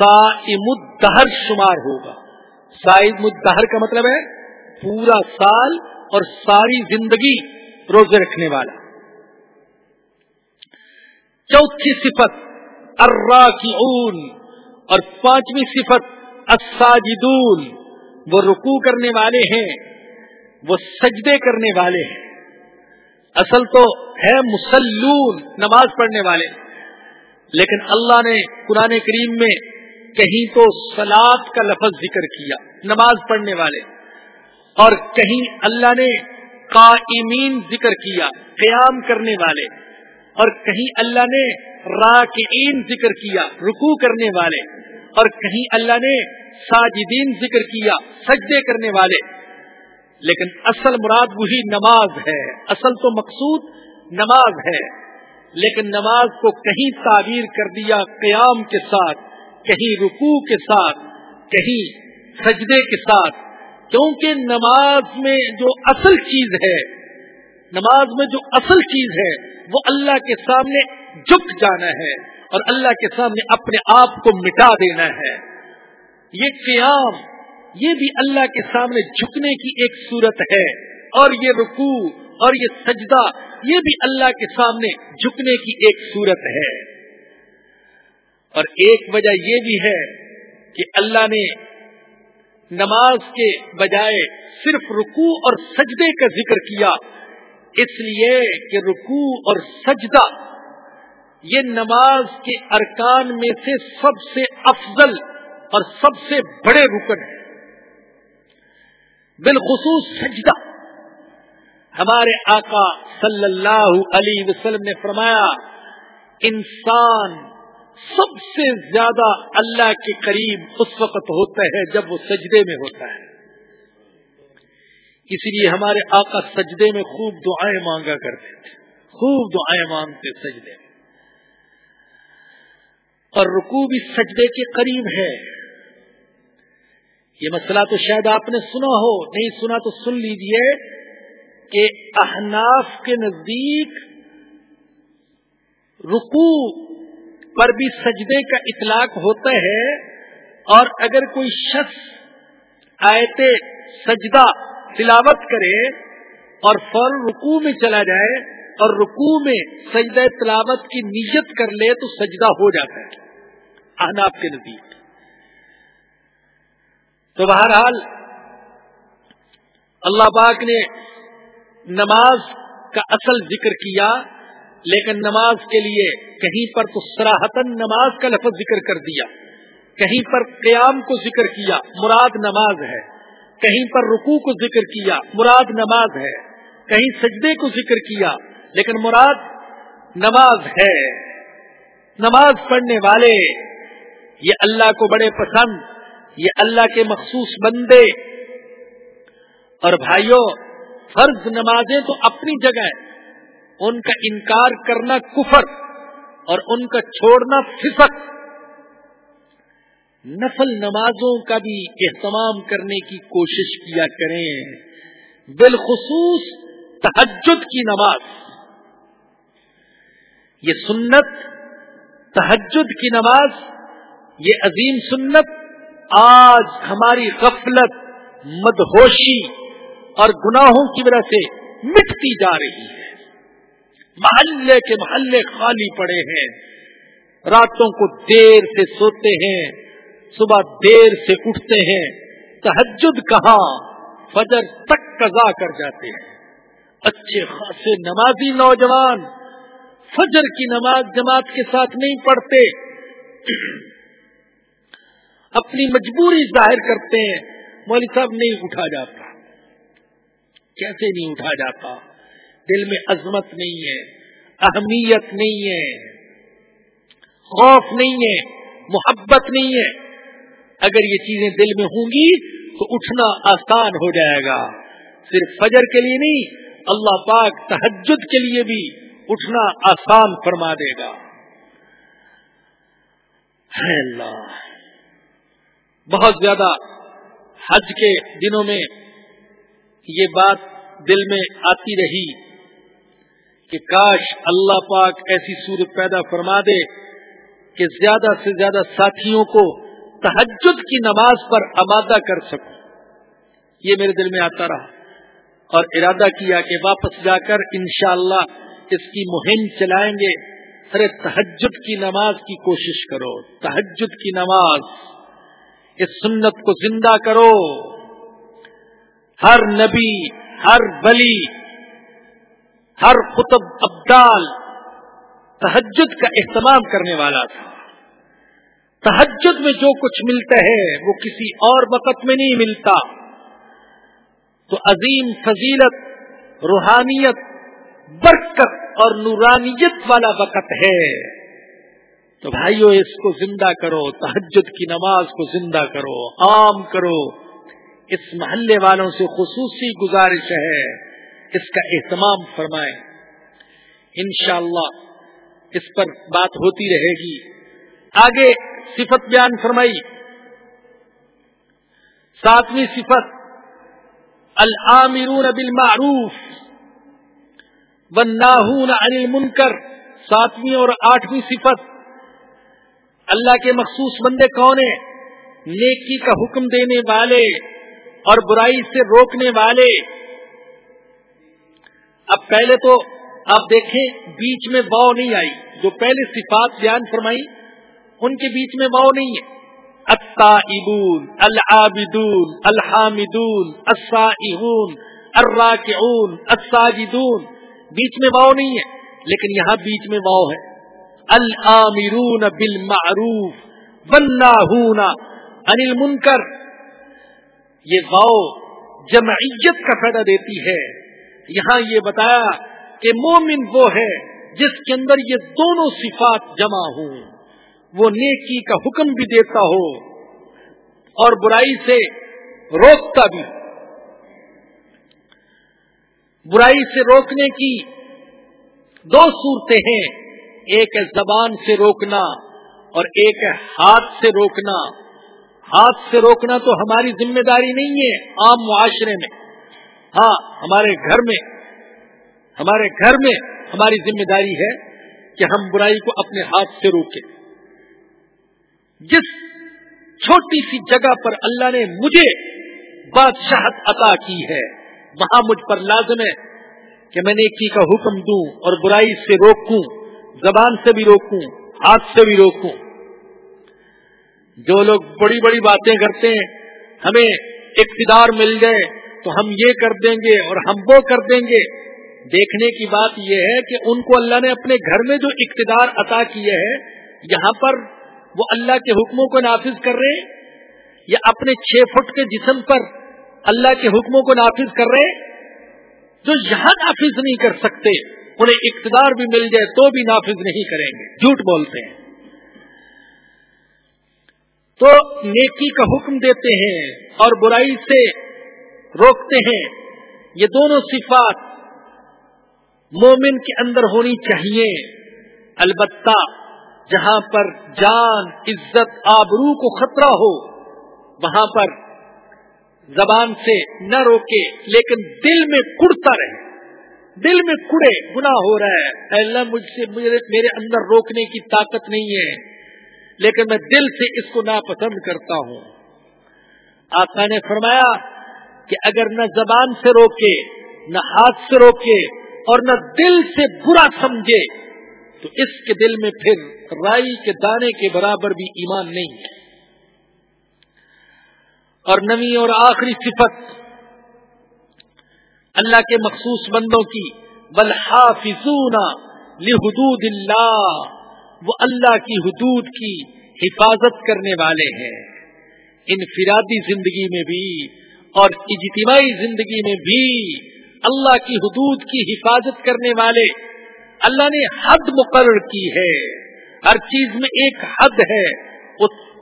سائم الدہر شمار ہوگا۔ سائم الدہر کا مطلب ہے پورا سال اور ساری زندگی روزے رکھنے والا۔ چوتھی صفت ارا کی اون اور پانچویں صفت اساجدون وہ رکو کرنے والے ہیں، وہ سجدے کرنے والے ہیں۔ اصل تو ہے مسلون نماز پڑھنے والے۔ لیکن اللہ نے قرآن کریم میں کہیں تو سلاد کا لفظ ذکر کیا، نماز پڑھنے والے۔ اور کہیں اللہ نے قائمین ذکر کیا، قیام کرنے والے۔ اور کہیں اللہ نے راکعین ذکر کیا رکو کرنے والے، اور کہیں اللہ نے ساجدین ذکر کیا، سجدے کرنے والے۔ لیکن اصل مراد وہی نماز ہے، اصل تو مقصود نماز ہے۔ لیکن نماز کو کہیں تعبیر کر دیا قیام کے ساتھ، کہیں رکو کے ساتھ، کہیں سجدے کے ساتھ۔ کیونکہ نماز میں جو اصل چیز ہے نماز میں جو اصل چیز ہے، وہ اللہ کے سامنے جھک جانا ہے اور اللہ کے سامنے اپنے آپ کو مٹا دینا ہے۔ یہ قیام، یہ بھی اللہ کے سامنے جھکنے کی ایک صورت ہے۔ اور یہ رکوع، اور یہ سجدہ، یہ بھی اللہ کے سامنے جھکنے کی ایک صورت ہے۔ اور ایک وجہ یہ بھی ہے کہ اللہ نے نماز کے بجائے صرف رکوع اور سجدے کا ذکر کیا۔ اس لیے کہ رکوع اور سجدہ یہ نماز کے ارکان میں سے سب سے افضل اور سب سے بڑے رکن ہیں۔ بالخصوص سجدہ۔ ہمارے آقا صلی اللہ علیہ وسلم نے فرمایا، انسان سب سے زیادہ اللہ کے قریب اس وقت ہوتا ہے جب وہ سجدے میں ہوتا ہے۔ اس لیے ہمارے آقا سجدے میں خوب دعائیں مانگا کرتے تھے۔ خوب دعائیں مانگتے سجدے میں۔ اور رکو بھی سجدے کے قریب ہے۔ یہ مسئلہ تو شاید آپ نے سنا ہو، نہیں سنا تو سن لیجیے کہ احناف کے نزدیک رکو پر بھی سجدے کا اطلاق ہوتا ہے۔ اور اگر کوئی شخص آیت سجدہ تلاوت کرے اور فور رکو میں چلا جائے اور رکو میں سجدہ تلاوت کی نیت کر لے تو سجدہ ہو جاتا ہے۔ احناف کے نزدیک۔ تو بہرحال اللہ پاک نے نماز کا اصل ذکر کیا، لیکن نماز کے لیے کہیں پر تو سراہتن نماز کا لفظ ذکر کر دیا، کہیں پر قیام کو ذکر کیا، مراد نماز ہے۔ کہیں پر رکو کو ذکر کیا، مراد نماز ہے، کہیں سجدے کو ذکر کیا، لیکن مراد نماز ہے۔ نماز پڑھنے والے، یہ اللہ کو بڑے پسند، یہ اللہ کے مخصوص بندے۔ اور بھائیوں فرض نمازیں تو اپنی جگہ ان کا انکار کرنا کفر اور ان کا چھوڑنا فسق۔ نفل نمازوں کا بھی اہتمام کرنے کی کوشش کیا کریں، بالخصوص تحجد کی نماز۔ یہ سنت تحجد کی نماز، یہ عظیم سنت، آج ہماری غفلت، مدہوشی اور گناہوں کی وجہ سے مٹتی جا رہی ہے۔ محلے کے محلے خالی پڑے ہیں، راتوں کو دیر سے سوتے ہیں صبح دیر سے اٹھتے ہیں تحجد کہاں، فجر تک قضا کر جاتے ہیں۔ اچھے خاصے نمازی نوجوان فجر کی نماز جماعت کے ساتھ نہیں پڑھتے۔ اپنی مجبوری ظاہر کرتے ہیں، مولوی صاحب نہیں اٹھا جاتا۔ کیسے نہیں اٹھا جاتا؟ دل میں عظمت نہیں ہے، اہمیت نہیں ہے، خوف نہیں ہے، محبت نہیں ہے۔ اگر یہ چیزیں دل میں ہوں گی تو اٹھنا آسان ہو جائے گا۔ صرف فجر کے لیے نہیں، اللہ پاک تحجد کے لیے بھی اٹھنا آسان فرما دے گا۔ ہے اللہ۔ بہت زیادہ حج کے دنوں میں یہ بات دل میں آتی رہی کہ کاش اللہ پاک ایسی صورت پیدا فرما دے کہ زیادہ سے زیادہ ساتھیوں کو تحجد کی نماز پر آمادہ کر سکوں۔ یہ میرے دل میں آتا رہا اور ارادہ کیا کہ واپس جا کر انشاءاللہ اللہ اس کی مہم چلائیں گے۔ ارے تحجد کی نماز کی کوشش کرو۔ تحجد کی نماز اس سنت کو زندہ کرو۔ ہر نبی، ہر بلی ہر قطب ابدال تحجد کا اہتمام کرنے والا تھا۔ تحجد میں جو کچھ ملتا ہے وہ کسی اور وقت میں نہیں ملتا۔ تو عظیم فضیلت، روحانیت، برکت اور نورانیت والا وقت ہے۔ تو بھائیو، اس کو زندہ کرو تحجد کی نماز کو زندہ کرو، عام کرو۔ اس محلے والوں سے خصوصی گزارش ہے۔ اس کا اہتمام فرمائیں۔ انشاءاللہ اس پر بات ہوتی رہے گی۔ آگے صفت بیان فرمائی۔ ساتویں صفت العامرون بالمعروف عن المنکر۔ ساتویں اور آٹھویں صفت، اللہ کے مخصوص بندے کون ہیں؟ نیکی کا حکم دینے والے اور برائی سے روکنے والے۔ اب پہلے تو آپ دیکھیں، بیچ میں واؤ نہیں آئی۔ جو پہلے صفات بیان فرمائی ان کے بیچ میں واؤ نہیں ہے۔ التائبون، العابدون، الحامدون، السائحون، الراکعون، الساجدون، بیچ میں واؤ نہیں ہے، لیکن یہاں بیچ میں واؤ ہے۔ العامرون بالمعروف، والناہون عن المنکر۔ یہ واؤ جمعیت کا فائدہ دیتی ہے۔ یہاں یہ بتایا کہ مومن وہ ہے جس کے اندر یہ دونوں صفات جمع ہوں۔ وہ نیکی کا حکم بھی دیتا ہو اور برائی سے روکتا بھی برائی سے روکنے کی دو صورتیں ہیں۔ ایک ہے زبان سے روکنا اور ایک ہے ہاتھ سے روکنا۔ ہاتھ سے روکنا تو ہماری ذمہ داری نہیں ہے عام معاشرے میں۔ ہاں ہمارے گھر میں، ہمارے گھر میں ہماری ذمہ داری ہے کہ ہم برائی کو اپنے ہاتھ سے روکیں۔ جس چھوٹی سی جگہ پر اللہ نے مجھے بادشاہت عطا کی ہے، وہاں مجھ پر لازم ہے کہ میں نیکی کا حکم دوں اور برائی سے روکوں، زبان سے بھی روکوں، ہاتھ سے بھی روکوں۔ جو لوگ بڑی بڑی باتیں کرتے ہیں، ہمیں اقتدار مل جائے تو ہم یہ کر دیں گے اور ہم وہ کر دیں گے۔ دیکھنے کی بات یہ ہے کہ ان کو اللہ نے اپنے گھر میں جو اقتدار عطا کیے ہے یہاں پر وہ اللہ کے حکموں کو نافذ کر رہے یا اپنے چھ فٹ کے جسم پر اللہ کے حکموں کو نافذ کر رہے جو یہاں نافذ نہیں کر سکتے، انہیں اقتدار بھی مل جائے تو بھی نافذ نہیں کریں گے۔ جھوٹ بولتے ہیں۔ تو نیکی کا حکم دیتے ہیں اور برائی سے روکتے ہیں۔ یہ دونوں صفات مومن کے اندر ہونی چاہیے۔ البتہ جہاں پر جان، عزت، آبرو کو خطرہ ہو، وہاں پر زبان سے نہ روکے، لیکن دل میں کڑتا رہے۔ دل میں کڑے گنا ہو رہا ہے۔ اللہ، مجھ سے میرے اندر روکنے کی طاقت نہیں ہے، لیکن میں دل سے اس کو ناپسند کرتا ہوں۔ آقا نے فرمایا کہ اگر نہ زبان سے روکے، نہ ہاتھ سے روکے، اور نہ دل سے برا سمجھے تو اس کے دل میں پھر رائی کے دانے کے برابر بھی ایمان نہیں ہے۔ اور نوی اور آخری صفت اللہ کے مخصوص بندوں کی بلحافظون لحدود اللہ، وہ اللہ کی حدود کی حفاظت کرنے والے ہیں۔ انفرادی زندگی میں بھی اور اجتماعی زندگی میں بھی اللہ کی حدود کی حفاظت کرنے والے اللہ نے حد مقرر کی ہے۔ ہر چیز میں ایک حد ہے۔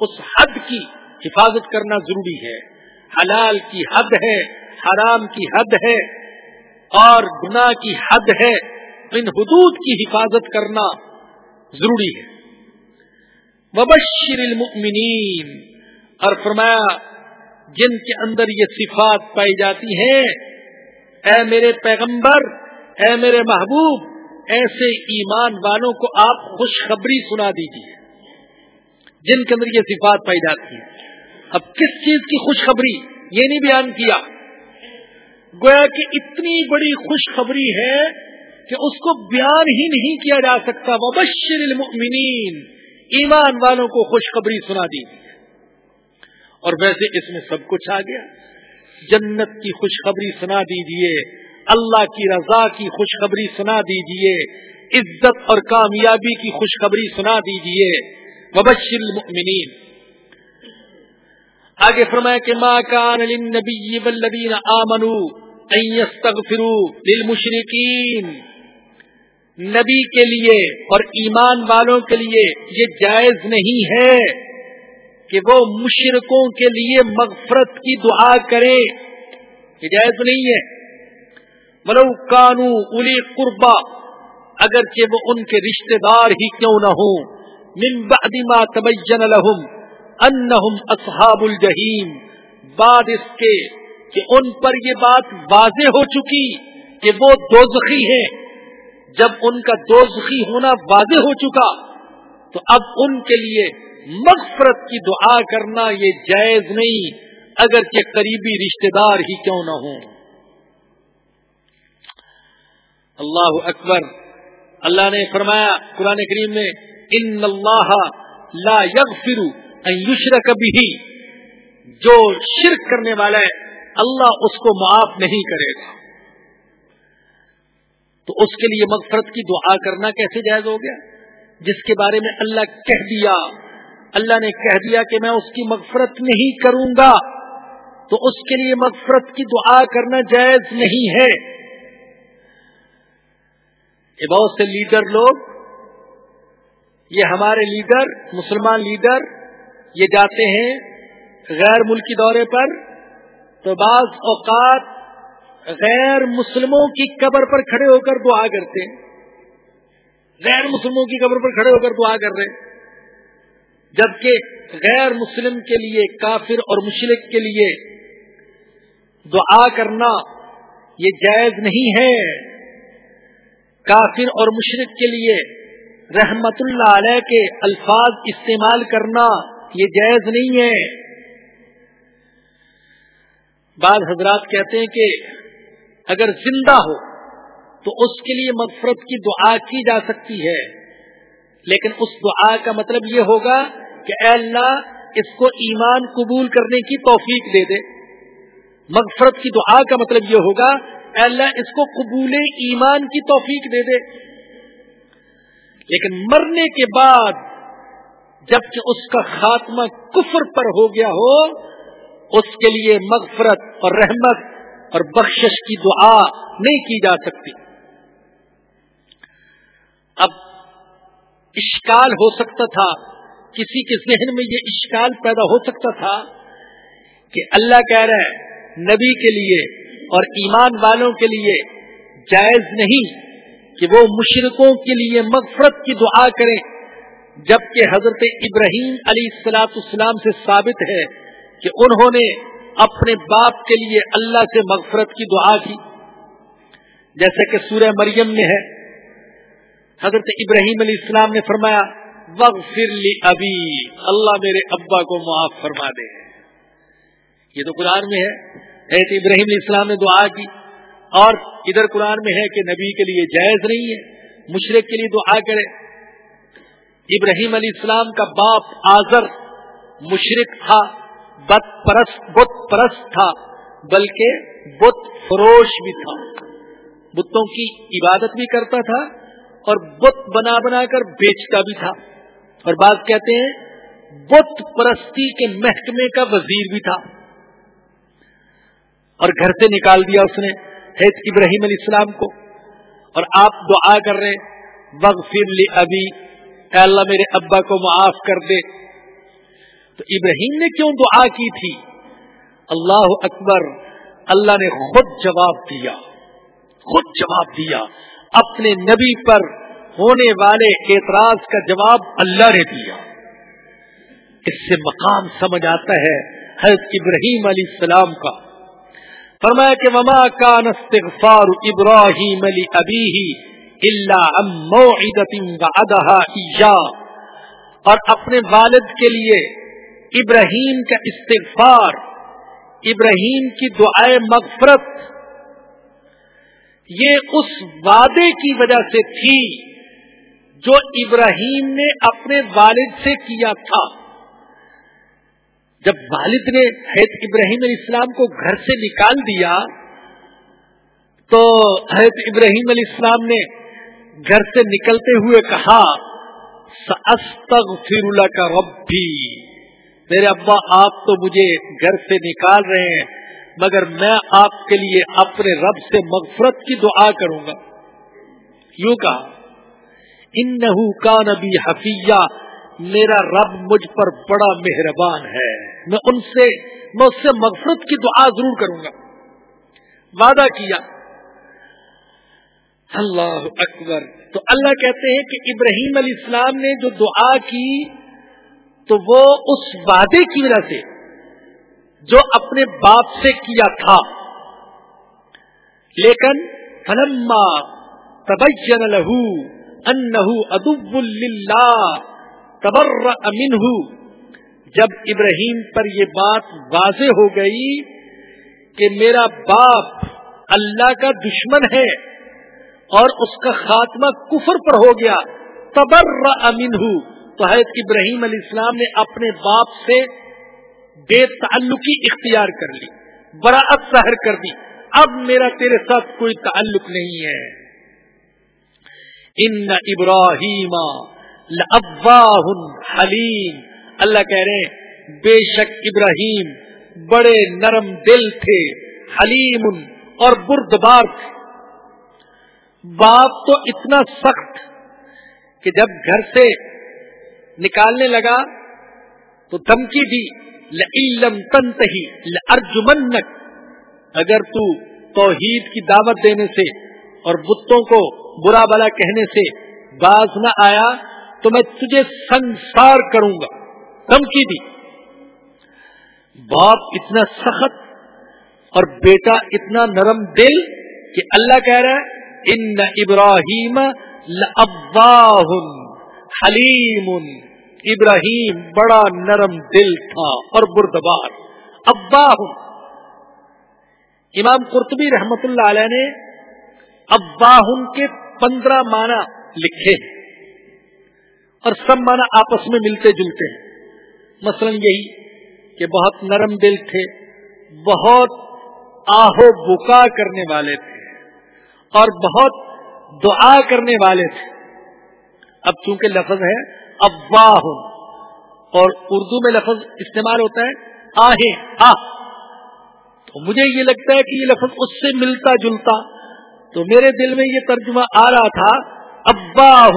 اس حد کی حفاظت کرنا ضروری ہے۔ حلال کی حد ہے، حرام کی حد ہے اور گناہ کی حد ہے، ان حدود کی حفاظت کرنا ضروری ہے۔ مبشر المؤمنین اور فرمایا، جن کے اندر یہ صفات پائی جاتی ہیں، اے میرے پیغمبر، اے میرے محبوب ایسے ایمان والوں کو آپ خوشخبری سنا دیجیے جن کے اندر یہ صفات پائی جاتی ہیں اب کس چیز کی خوشخبری؟ یہ نہیں بیان کیا۔ گویا کہ اتنی بڑی خوشخبری ہے کہ اس کو بیان ہی نہیں کیا جا سکتا۔ وبشر المؤمنین ایمان والوں کو خوشخبری سنا دی اور ویسے اس میں سب کچھ آ گیا۔ جنت کی خوشخبری سنا دیجیے اللہ کی رضا کی خوشخبری سنا دیجیے عزت اور کامیابی کی خوشخبری سنا دیجیے وبشر المؤمنین۔ آگے فرمایا کہ ماں کان للنبی والذین آمنوا ان یستغفروا للمشرکین۔ نبی کے لیے اور ایمان والوں کے لیے یہ جائز نہیں ہے کہ وہ مشرقوں کے لیے مغفرت کی دعا کرے یہ جائز نہیں ہے۔ ملو کانو الی قربا، اگرچہ وہ ان کے رشتہ دار ہی کیوں نہ ہوں، من بعد ما تبین لهم انہم اصحاب الجحیم، بعد اس کے کہ ان پر یہ بات واضح ہو چکی کہ وہ دوزخی ہیں۔ جب ان کا دوزخی ہونا واضح ہو چکا، تو اب ان کے لیے مغفرت کی دعا کرنا یہ جائز نہیں اگر کہ قریبی رشتہ دار ہی کیوں نہ ہوں۔ اللہ اکبر اللہ نے فرمایا قرآن کریم میں، ان اللہ لا یغفر ان یشرک بھی جو شرک کرنے والا ہے، اللہ اس کو معاف نہیں کرے گا. تو اس کے لیے مغفرت کی دعا کرنا کیسے جائز ہو گیا؟ جس کے بارے میں اللہ کہہ دیا. اللہ نے کہہ دیا کہ میں اس کی مغفرت نہیں کروں گا. تو اس کے لیے مغفرت کی دعا کرنا جائز نہیں ہے. یہ بہت سے لیڈر لوگ، یہ ہمارے لیڈر، مسلمان لیڈر، یہ جاتے ہیں غیر ملکی دورے پر تو بعض اوقات غیر مسلموں کی قبر پر کھڑے ہو کر دعا کرتے ہیں۔ غیر مسلموں کی قبر پر کھڑے ہو کر دعا کر رہے ہیں۔ جبکہ غیر مسلم کے لیے، کافر اور مشرق کے لیے دعا کرنا یہ جائز نہیں ہے۔ کافر اور مشرق کے لیے رحمت اللہ علیہ کے الفاظ استعمال کرنا یہ جائز نہیں ہے۔ بعض حضرات کہتے ہیں کہ اگر زندہ ہو تو اس کے لیے مغفرت کی دعا کی جا سکتی ہے۔ لیکن اس دعا کا مطلب یہ ہوگا کہ اے اللہ، اس کو ایمان قبول کرنے کی توفیق دے دے۔ مغفرت کی دعا کا مطلب یہ ہوگا اے اللہ، اس کو قبول ایمان کی توفیق دے دے۔ لیکن مرنے کے بعد جبکہ اس کا خاتمہ کفر پر ہو گیا ہو، اس کے لیے مغفرت اور رحمت اور بخشش کی دعا نہیں کی جا سکتی۔ اب اشکال ہو سکتا تھا، کسی کے ذہن میں یہ اشکال پیدا ہو سکتا تھا کہ اللہ کہہ رہا ہے، نبی کے لیے اور ایمان والوں کے لیے جائز نہیں کہ وہ مشرقوں کے لیے مغفرت کی دعا کریں، جبکہ حضرت ابراہیم علی السلاط اسلام سے ثابت ہے کہ انہوں نے اپنے باپ کے لیے اللہ سے مغفرت کی دعا کی۔ جیسے کہ سورہ مریم میں ہے، حضرت ابراہیم علیہ السلام نے فرمایا لی ابھی اللہ میرے ابا کو معاف فرما دے۔ یہ تو قرآن میں ہے۔ ابراہیم علیہ السلام نے دعا کی اور ادھر قرآن میں ہے کہ نبی کے لیے جائز نہیں ہے، مشرق کے لیے دعا کرے ابراہیم علیہ السلام کا باپ آزر مشرق تھا، بت پرست بت پرست تھا، بلکہ بت فروش بھی تھا۔ بتوں کی عبادت بھی کرتا تھا اور بت بنا بنا کر بیچتا بھی تھا۔ اور بات کہتے ہیں بت پرستی کے محکمے کا وزیر بھی تھا۔ اور گھر سے نکال دیا اس نے حید ابراہیم علیہ السلام کو۔ اور آپ دعا کر رہے وغ لی ابھی اللہ میرے ابا کو معاف کر دے۔ تو ابراہیم نے کیوں دعا کی تھی؟ اللہ اکبر، اللہ نے خود جواب دیا۔ خود جواب دیا۔ اپنے نبی پر ہونے والے اعتراض کا جواب اللہ نے دیا۔ اس سے مقام سمجھ آتا ہے حضرت ابراہیم علیہ السلام کا۔ فرمایا کہ مما کا نستغفار ابراہیم علی ابھی اللہ اور اپنے والد کے لیے ابراہیم کا استغفار، ابراہیم کی دعائیں مغفرت، یہ اس وعدے کی وجہ سے تھی جو ابراہیم نے اپنے والد سے کیا تھا۔ جب والد نے حید ابراہیم علیہ السلام کو گھر سے نکال دیا، تو حید ابراہیم علیہ السلام نے گھر سے نکلتے ہوئے کہا اللہ کا رب بھی میرے ابا، آپ تو مجھے گھر سے نکال رہے ہیں، مگر میں آپ کے لیے اپنے رب سے مغفرت کی دعا کروں گا۔ یوں کہا ان کا نبی حفیہ۔ میرا رب مجھ پر بڑا مہربان ہے۔ میں ان سے میں اس سے مغفرت کی دعا ضرور کروں گا۔ وعدہ کیا۔ اللہ اکبر۔ تو اللہ کہتے ہیں کہ ابراہیم علیہ السلام نے جو دعا کی، تو وہ اس وعدے کی وجہ سے جو اپنے باپ سے کیا تھا۔ لیکن فلما تبین لہو انہو ادب اللہ تبر امن جب ابراہیم پر یہ بات واضح ہو گئی کہ میرا باپ اللہ کا دشمن ہے اور اس کا خاتمہ کفر پر ہو گیا تبر امن تو حید ابراہیم علیہ السلام نے اپنے باپ سے بے تعلقی اختیار کر لی، براعت ظاہر کر دی۔ اب میرا تیرے ساتھ کوئی تعلق نہیں ہے۔ ان ابراہیم حلیم اللہ کہہ رہے ہیں، بے شک ابراہیم بڑے نرم دل تھے، حلیم اور بردبار تھے۔ باپ تو اتنا سخت کہ جب گھر سے نکالنے لگا تو دمکی دی لم تنت ہی ارجمنک اگر تو توحید کی دعوت دینے سے اور بتوں کو برا بلا کہنے سے باز نہ آیا تو میں تجھے سنسار کروں گا۔ دمکی دی۔ باپ اتنا سخت اور بیٹا اتنا نرم دل کہ اللہ کہہ رہا ہے، ان ابراہیم حلیم ابراہیم بڑا نرم دل تھا اور بردبار۔ اباہ امام قرطبی رحمت اللہ علیہ نے اباہ کے پندرہ معنی لکھے ہیں۔ اور سب معنی آپس میں ملتے جلتے ہیں۔ مثلا یہی کہ بہت نرم دل تھے، بہت آہو بکا کرنے والے تھے اور بہت دعا کرنے والے تھے۔ اب چونکہ لفظ ہے اباہ اور اردو میں لفظ استعمال ہوتا ہے آہیں آہ۔ تو مجھے یہ لگتا ہے کہ یہ لفظ اس سے ملتا جلتا۔ تو میرے دل میں یہ ترجمہ آ رہا تھا اباہ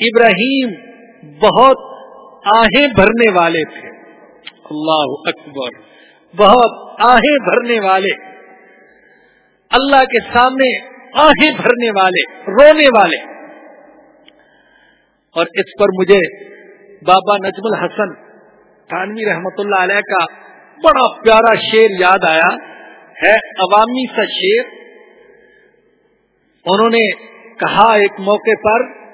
ابراہیم بہت آہیں بھرنے والے تھے۔ اللہ اکبر۔ بہت آہیں بھرنے والے۔ اللہ کے سامنے آہیں بھرنے والے، رونے والے۔ اور اس پر مجھے بابا نجم الحسن تانوی رحمت اللہ علیہ کا بڑا پیارا شیر یاد آیا۔ ہے عوامی سا شیر انہوں نے کہا ایک موقع پر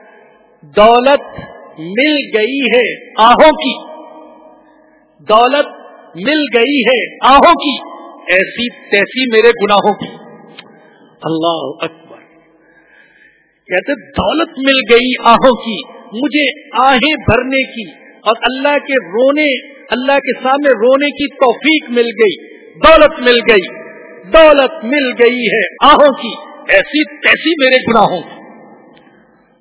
دولت مل گئی ہے آہوں کی۔ دولت مل گئی ہے آہوں کی۔ ایسی تیسی میرے گناہوں کی۔ اللہ اکبر۔ کہتے دولت مل گئی آہوں کی، مجھے آہیں بھرنے کی۔ اور اللہ کے رونے، اللہ کے سامنے رونے کی توفیق مل گئی۔ دولت مل گئی۔ دولت مل گئی ہے آہوں کی۔ ایسی تیسی میرے گناہوں کی۔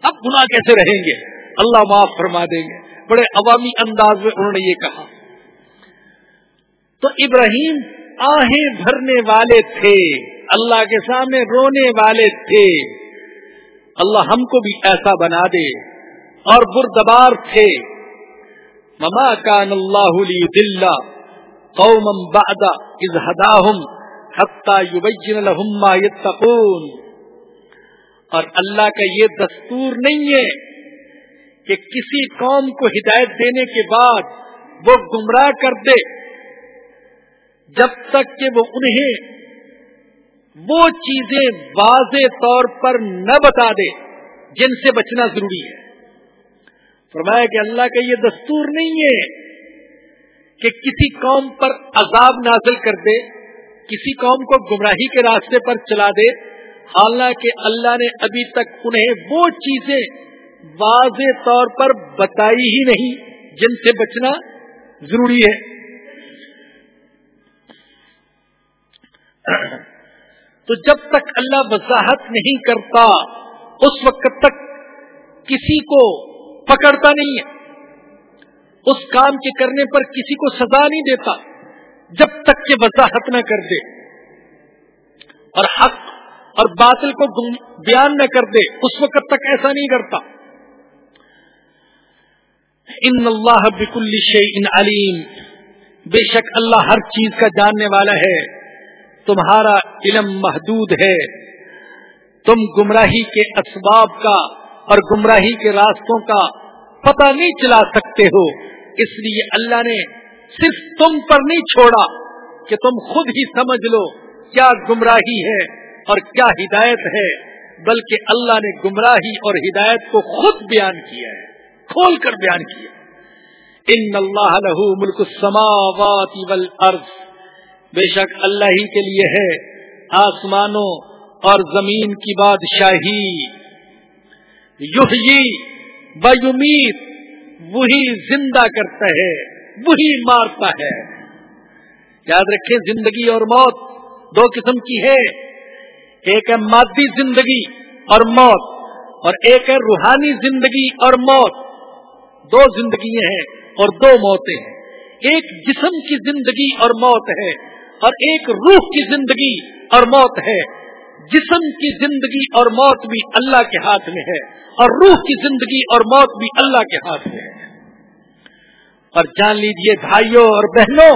اب گناہ کیسے رہیں گے؟ اللہ معاف فرما دیں گے۔ بڑے عوامی انداز میں انہوں نے یہ کہا۔ تو ابراہیم آہیں بھرنے والے تھے، اللہ کے سامنے رونے والے تھے۔ اللہ ہم کو بھی ایسا بنا دے اور بردبار تھے۔ مما کان اللہ دلہ قوم بعد اذ هداهم حتى يبين لهم ما يتقون۔ اور اللہ کا یہ دستور نہیں ہے کہ کسی قوم کو ہدایت دینے کے بعد وہ گمراہ کر دے، جب تک کہ وہ انہیں وہ چیزیں واضح طور پر نہ بتا دے جن سے بچنا ضروری ہے۔ فرمایا کہ اللہ کا یہ دستور نہیں ہے کہ کسی قوم پر عذاب نازل کر دے، کسی قوم کو گمراہی کے راستے پر چلا دے حالانکہ اللہ نے ابھی تک انہیں وہ چیزیں واضح طور پر بتائی ہی نہیں جن سے بچنا ضروری ہے۔ تو جب تک اللہ وضاحت نہیں کرتا، اس وقت تک کسی کو پکڑتا نہیں ہے۔ اس کام کے کرنے پر کسی کو سزا نہیں دیتا جب تک کہ وضاحت نہ کر دے۔ اور حق اور باطل کو بیان نہ کر دے، اس وقت تک ایسا نہیں کرتا۔ ان اللہ بکل شیء علیم۔ بے شک اللہ ہر چیز کا جاننے والا ہے۔ تمہارا علم محدود ہے۔ تم گمراہی کے اسباب کا اور گمراہی کے راستوں کا پتہ نہیں چلا سکتے ہو۔ اس لیے اللہ نے صرف تم پر نہیں چھوڑا کہ تم خود ہی سمجھ لو کیا گمراہی ہے۔ اور کیا ہدایت ہے؟ بلکہ اللہ نے گمراہی اور ہدایت کو خود بیان کیا ہے، کھول کر بیان کیا ان اللہ له ملک السماوات والارض۔ بے شک اللہ ہی کے لیے ہے آسمانوں اور زمین کی بادشاہی۔ یحیی بمید وہی زندہ کرتا ہے، وہی مارتا ہے۔ یاد رکھیں زندگی اور موت دو قسم کی ہے ایک ہے مادی زندگی اور موت اور ایک ہے روحانی زندگی اور موت دو زندگیاں ہیں اور دو موتیں ہیں۔ ایک جسم کی زندگی اور موت ہے اور ایک روح کی زندگی اور موت ہے۔ جسم کی زندگی اور موت بھی اللہ کے ہاتھ میں ہے اور روح کی زندگی اور موت بھی اللہ کے ہاتھ میں ہے۔ اور جان لیجیے بھائیوں اور بہنوں،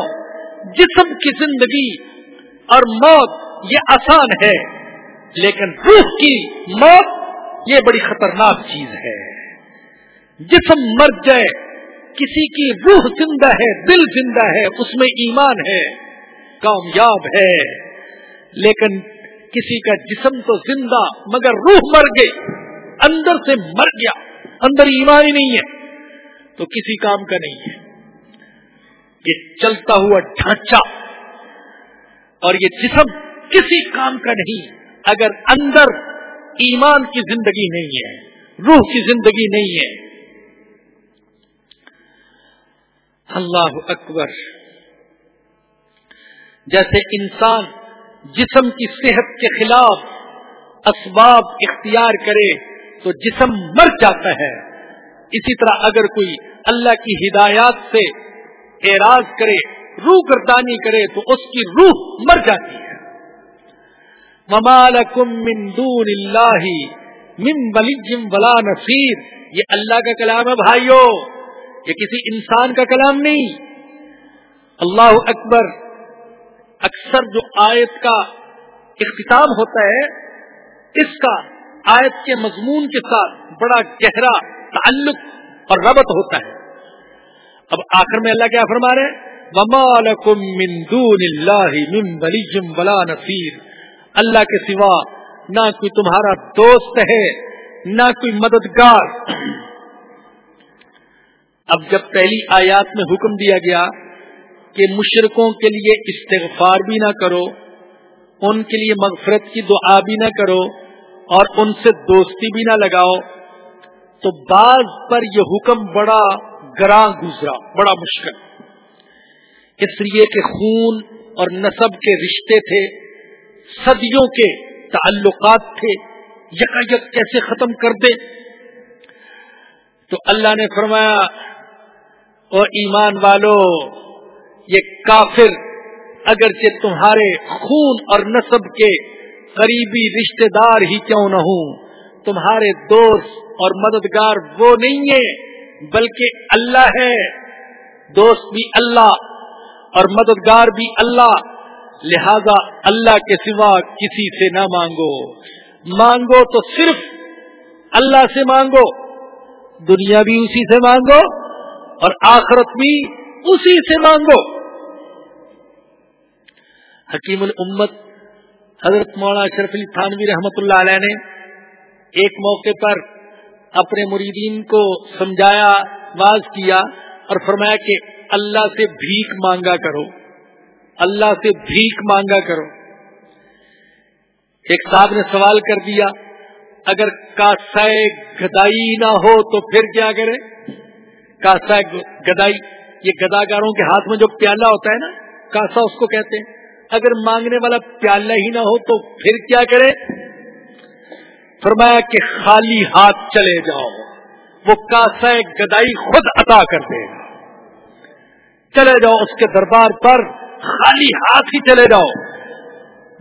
جسم کی زندگی اور موت یہ آسان ہے۔ لیکن روح کی موت یہ بڑی خطرناک چیز ہے۔ جسم مر جائے، کسی کی روح زندہ ہے، دل زندہ ہے، اس میں ایمان ہے، کامیاب ہے۔ لیکن کسی کا جسم تو زندہ، مگر روح مر گئی، اندر سے مر گیا، اندر ایمان ہی نہیں ہے۔ تو کسی کام کا نہیں ہے۔ یہ چلتا ہوا ڈھانچہ اور یہ جسم کسی کام کا نہیں۔ اگر اندر ایمان کی زندگی نہیں ہے، روح کی زندگی نہیں ہے۔ اللہ اکبر۔ جیسے انسان جسم کی صحت کے خلاف اسباب اختیار کرے تو جسم مر جاتا ہے۔ اسی طرح اگر کوئی اللہ کی ہدایات سے اعراض کرے، روح گردانی کرے تو اس کی روح مر جاتی ہے۔ ممالکم من دون اللہ من ولیم ولا نصیر یہ اللہ کا کلام ہے بھائیو، یہ کسی انسان کا کلام نہیں۔ اللہ اکبر، اکثر جو آیت کا اختتام ہوتا ہے، اس کا آیت کے مضمون کے ساتھ بڑا گہرا تعلق اور ربط ہوتا ہے۔ اب آخر میں اللہ کیا فرما رہے من دون اللہ من ولا نصیر اللہ کے سوا نہ کوئی تمہارا دوست ہے، نہ کوئی مددگار۔ اب جب پہلی آیات میں حکم دیا گیا کہ مشرقوں کے لیے استغفار بھی نہ کرو، ان کے لیے مغفرت کی دعا بھی نہ کرو اور ان سے دوستی بھی نہ لگاؤ، تو بعض پر یہ حکم بڑا گراں گزرا، بڑا مشکل۔ اس لیے کہ خون اور نصب کے رشتے تھے۔ صدیوں کے تعلقات تھے یک کیسے ختم کر دے تو اللہ نے فرمایا اور ایمان والو، یہ کافر اگرچہ تمہارے خون اور نصب کے قریبی رشتہ دار ہی کیوں نہ ہوں، تمہارے دوست اور مددگار وہ نہیں ہے بلکہ اللہ ہے۔ دوست بھی اللہ اور مددگار بھی اللہ۔ لہذا اللہ کے سوا کسی سے نہ مانگو۔ مانگو تو صرف اللہ سے مانگو، دنیا بھی اسی سے مانگو اور آخرت بھی اسی سے مانگو۔ حکیم الامت حضرت مولانا اشرف علی تھانوی رحمت اللہ علیہ نے ایک موقع پر اپنے مریدین کو سمجھایا، واز کیا اور فرمایا کہ اللہ سے بھیک مانگا کرو۔ اللہ سے بھیک مانگا کرو۔ ایک صاحب نے سوال کر دیا، اگر کاسائے گدائی نہ ہو تو پھر کیا کرے کاسائے گدائی، یہ گداگاروں کے ہاتھ میں جو پیالہ ہوتا ہے نا، کاسا اس کو کہتے ہیں۔ اگر مانگنے والا پیالہ ہی نہ ہو تو پھر کیا کرے فرمایا کہ خالی ہاتھ چلے جاؤ، وہ کاسا گدائی خود عطا کر دے گا۔ چلے جاؤ اس کے دربار پر خالی ہاتھ ہی چلے جاؤ۔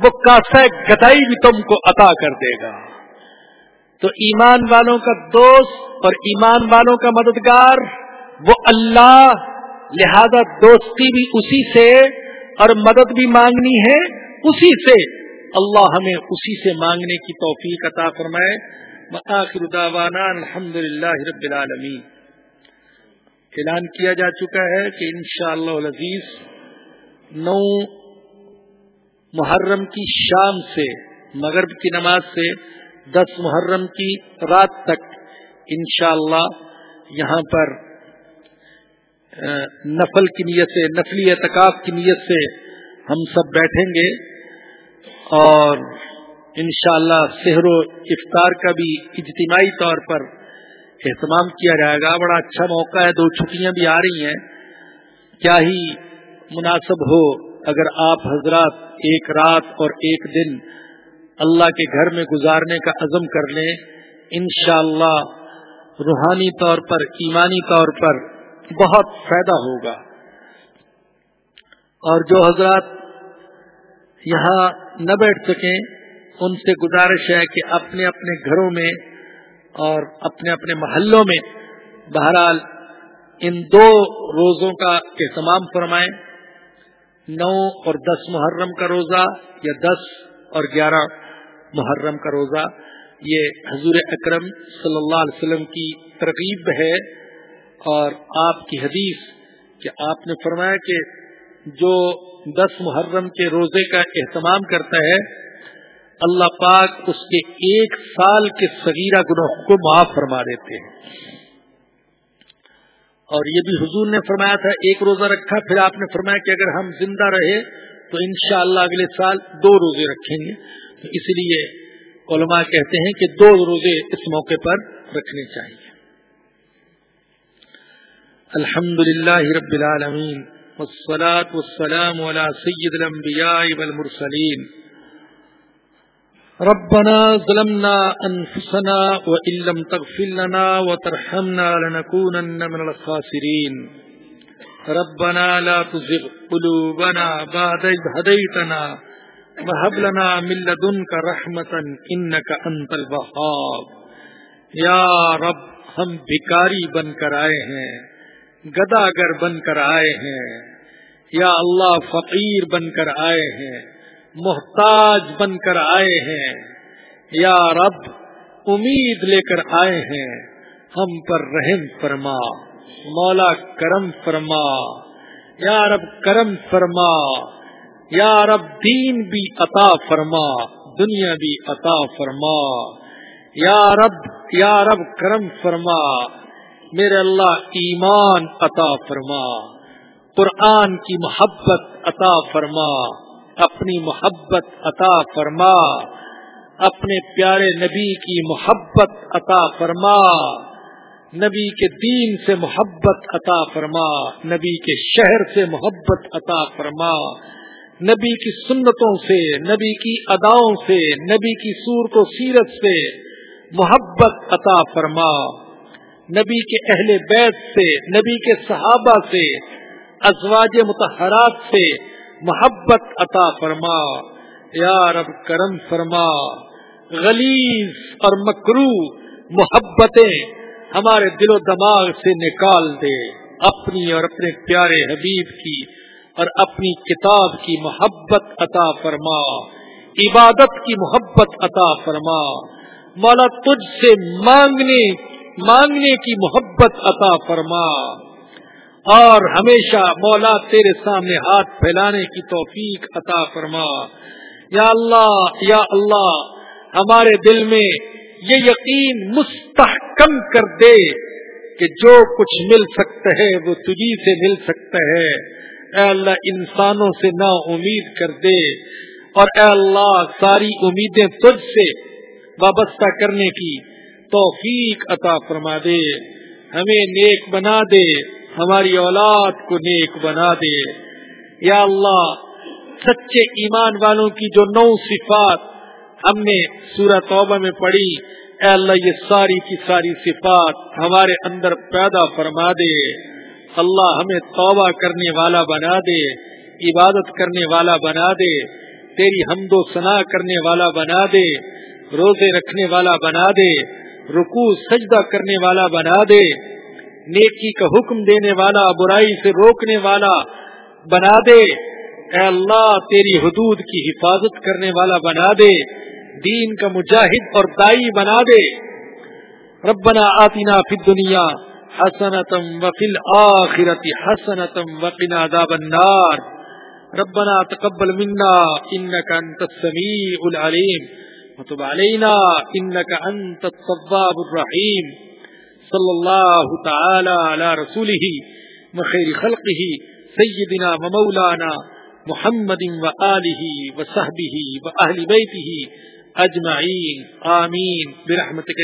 وہ کاسا گدائی بھی تم کو عطا کر دے گا۔ تو ایمان والوں کا دوست اور ایمان والوں کا مددگار، وہ اللہ۔ لہذا دوستی بھی اسی سے اور مدد بھی مانگنی ہے اسی سے۔ اللہ ہمیں اسی سے مانگنے کی توفیق عطا فرمائے۔ آخر دعوانا الحمد للہ رب العالمین۔ اعلان کیا جا چکا ہے کہ انشاءاللہ العزیز نو محرم کی شام سے، مغرب کی نماز سے دس محرم کی رات تک انشاءاللہ یہاں پر نفل کی نیت سے، نفلی اعتکاف کی نیت سے ہم سب بیٹھیں گے۔ اور انشاءاللہ شاء و افطار کا بھی اجتماعی طور پر اہتمام کیا جائے گا۔ بڑا اچھا موقع ہے، دو چھٹیاں بھی آ رہی ہیں۔ کیا ہی مناسب ہو، اگر آپ حضرات ایک رات اور ایک دن اللہ کے گھر میں گزارنے کا عزم کر لیں، انشاءاللہ روحانی طور پر، ایمانی طور پر بہت فائدہ ہوگا۔ اور جو حضرات یہاں نہ بیٹھ سکیں، ان سے گزارش ہے کہ اپنے اپنے گھروں میں اور اپنے اپنے محلوں میں، بہرحال ان دو روزوں کا اہتمام فرمائیں۔ نو اور دس محرم کا روزہ یا دس اور گیارہ محرم کا روزہ، یہ حضور اکرم صلی اللہ علیہ وسلم کی ترغیب ہے۔ اور آپ کی حدیث کہ آپ نے فرمایا کہ جو دس محرم کے روزے کا اہتمام کرتا ہے، اللہ پاک اس کے ایک سال کے صغیرہ گناہ کو معاف فرما دیتے ہیں۔ اور یہ بھی حضور نے فرمایا تھا، ایک روزہ رکھا، پھر آپ نے فرمایا کہ اگر ہم زندہ رہے تو انشاءاللہ اگلے سال دو روزے رکھیں گے۔ تو اس لیے علماء کہتے ہیں کہ دو روزے اس موقع پر رکھنے چاہیے۔ الحمد للہ رب العالمین، والصلاة والسلام على سید الانبیاء والمرسلین۔ ربنا ظلمنا انفسنا وان لم تغفر لنا وترحمنا لنكونن من الخاسرين. ربنا لا تزغ قلوبنا بعد إذ هديتنا وهب لنا من لدنك رحمة إنك أنت الوهاب. یا رب، ہم بھکاری بن کر آئے ہیں، گداگر بن کر آئے ہیں، یا اللہ فقیر بن کر آئے ہیں محتاج بن کر آئے ہیں۔ یا رب، امید لے کر آئے ہیں۔ ہم پر رحم فرما۔ مولا کرم فرما۔ یا رب، کرم فرما۔ یا رب، دین بھی عطا فرما۔ دنیا بھی عطا فرما۔ یا رب یا رب، کرم فرما۔ میرے اللہ، ایمان عطا فرما۔ قرآن کی محبت عطا فرما۔ اپنی محبت عطا فرما، اپنے پیارے نبی کی محبت عطا فرما، نبی کے دین سے محبت عطا فرما، نبی کے شہر سے محبت عطا فرما، نبی کی سنتوں سے، نبی کی اداؤں سے، نبی کی صورت و سیرت سے محبت عطا فرما، نبی کے اہل بیت سے، نبی کے صحابہ سے، ازواج متحرات سے محبت عطا فرما، یا رب کرم فرما، غلیظ اور مکرو محبتیں ہمارے دل و دماغ سے نکال دے۔ اپنی اور اپنے پیارے حبیب کی اور اپنی کتاب کی محبت عطا فرما۔ عبادت کی محبت عطا فرما۔ مولا تجھ سے مانگنے مانگنے کی محبت عطا فرما۔ اور ہمیشہ مولا تیرے سامنے ہاتھ پھیلانے کی توفیق عطا فرما۔ یا اللہ یا اللہ، ہمارے دل میں یہ یقین مستحکم کر دے کہ جو کچھ مل سکتا ہے وہ تجھی سے مل سکتا ہے۔ اے اللہ، انسانوں سے نا امید کر دے۔ اور اے اللہ، ساری امیدیں تجھ سے وابستہ کرنے کی توفیق عطا فرما دے۔ ہمیں نیک بنا دے۔ ہماری اولاد کو نیک بنا دے۔ یا اللہ، سچے ایمان والوں کی جو نو صفات ہم نے سورہ توبہ میں پڑھی، اے اللہ، یہ ساری کی ساری صفات ہمارے اندر پیدا فرما دے۔ اللہ ہمیں توبہ کرنے والا بنا دے، عبادت کرنے والا بنا دے، تیری حمد و ثنا کرنے والا بنا دے، روزے رکھنے والا بنا دے رکو سجدہ کرنے والا بنا دے۔ نیکی کا حکم دینے والا، برائی سے روکنے والا بنا دے۔ اے اللہ، تیری حدود کی حفاظت کرنے والا بنا دے۔ دین کا مجاہد اور دائی بنا دے۔ ربنا آتنا فی الدنیا حسنتم وفی الآخرت حسنتم وقنا عذاب النار۔ ربنا تقبل منا انك انت السميع العليم وتب علينا إنك أنت الصباب الرحيم صلی اللہ تعالی علی رسوله وخير خلقه سيدنا ومولانا محمد و آلہ و وآله و اہل بيته اجمعین. آمین. برحمتك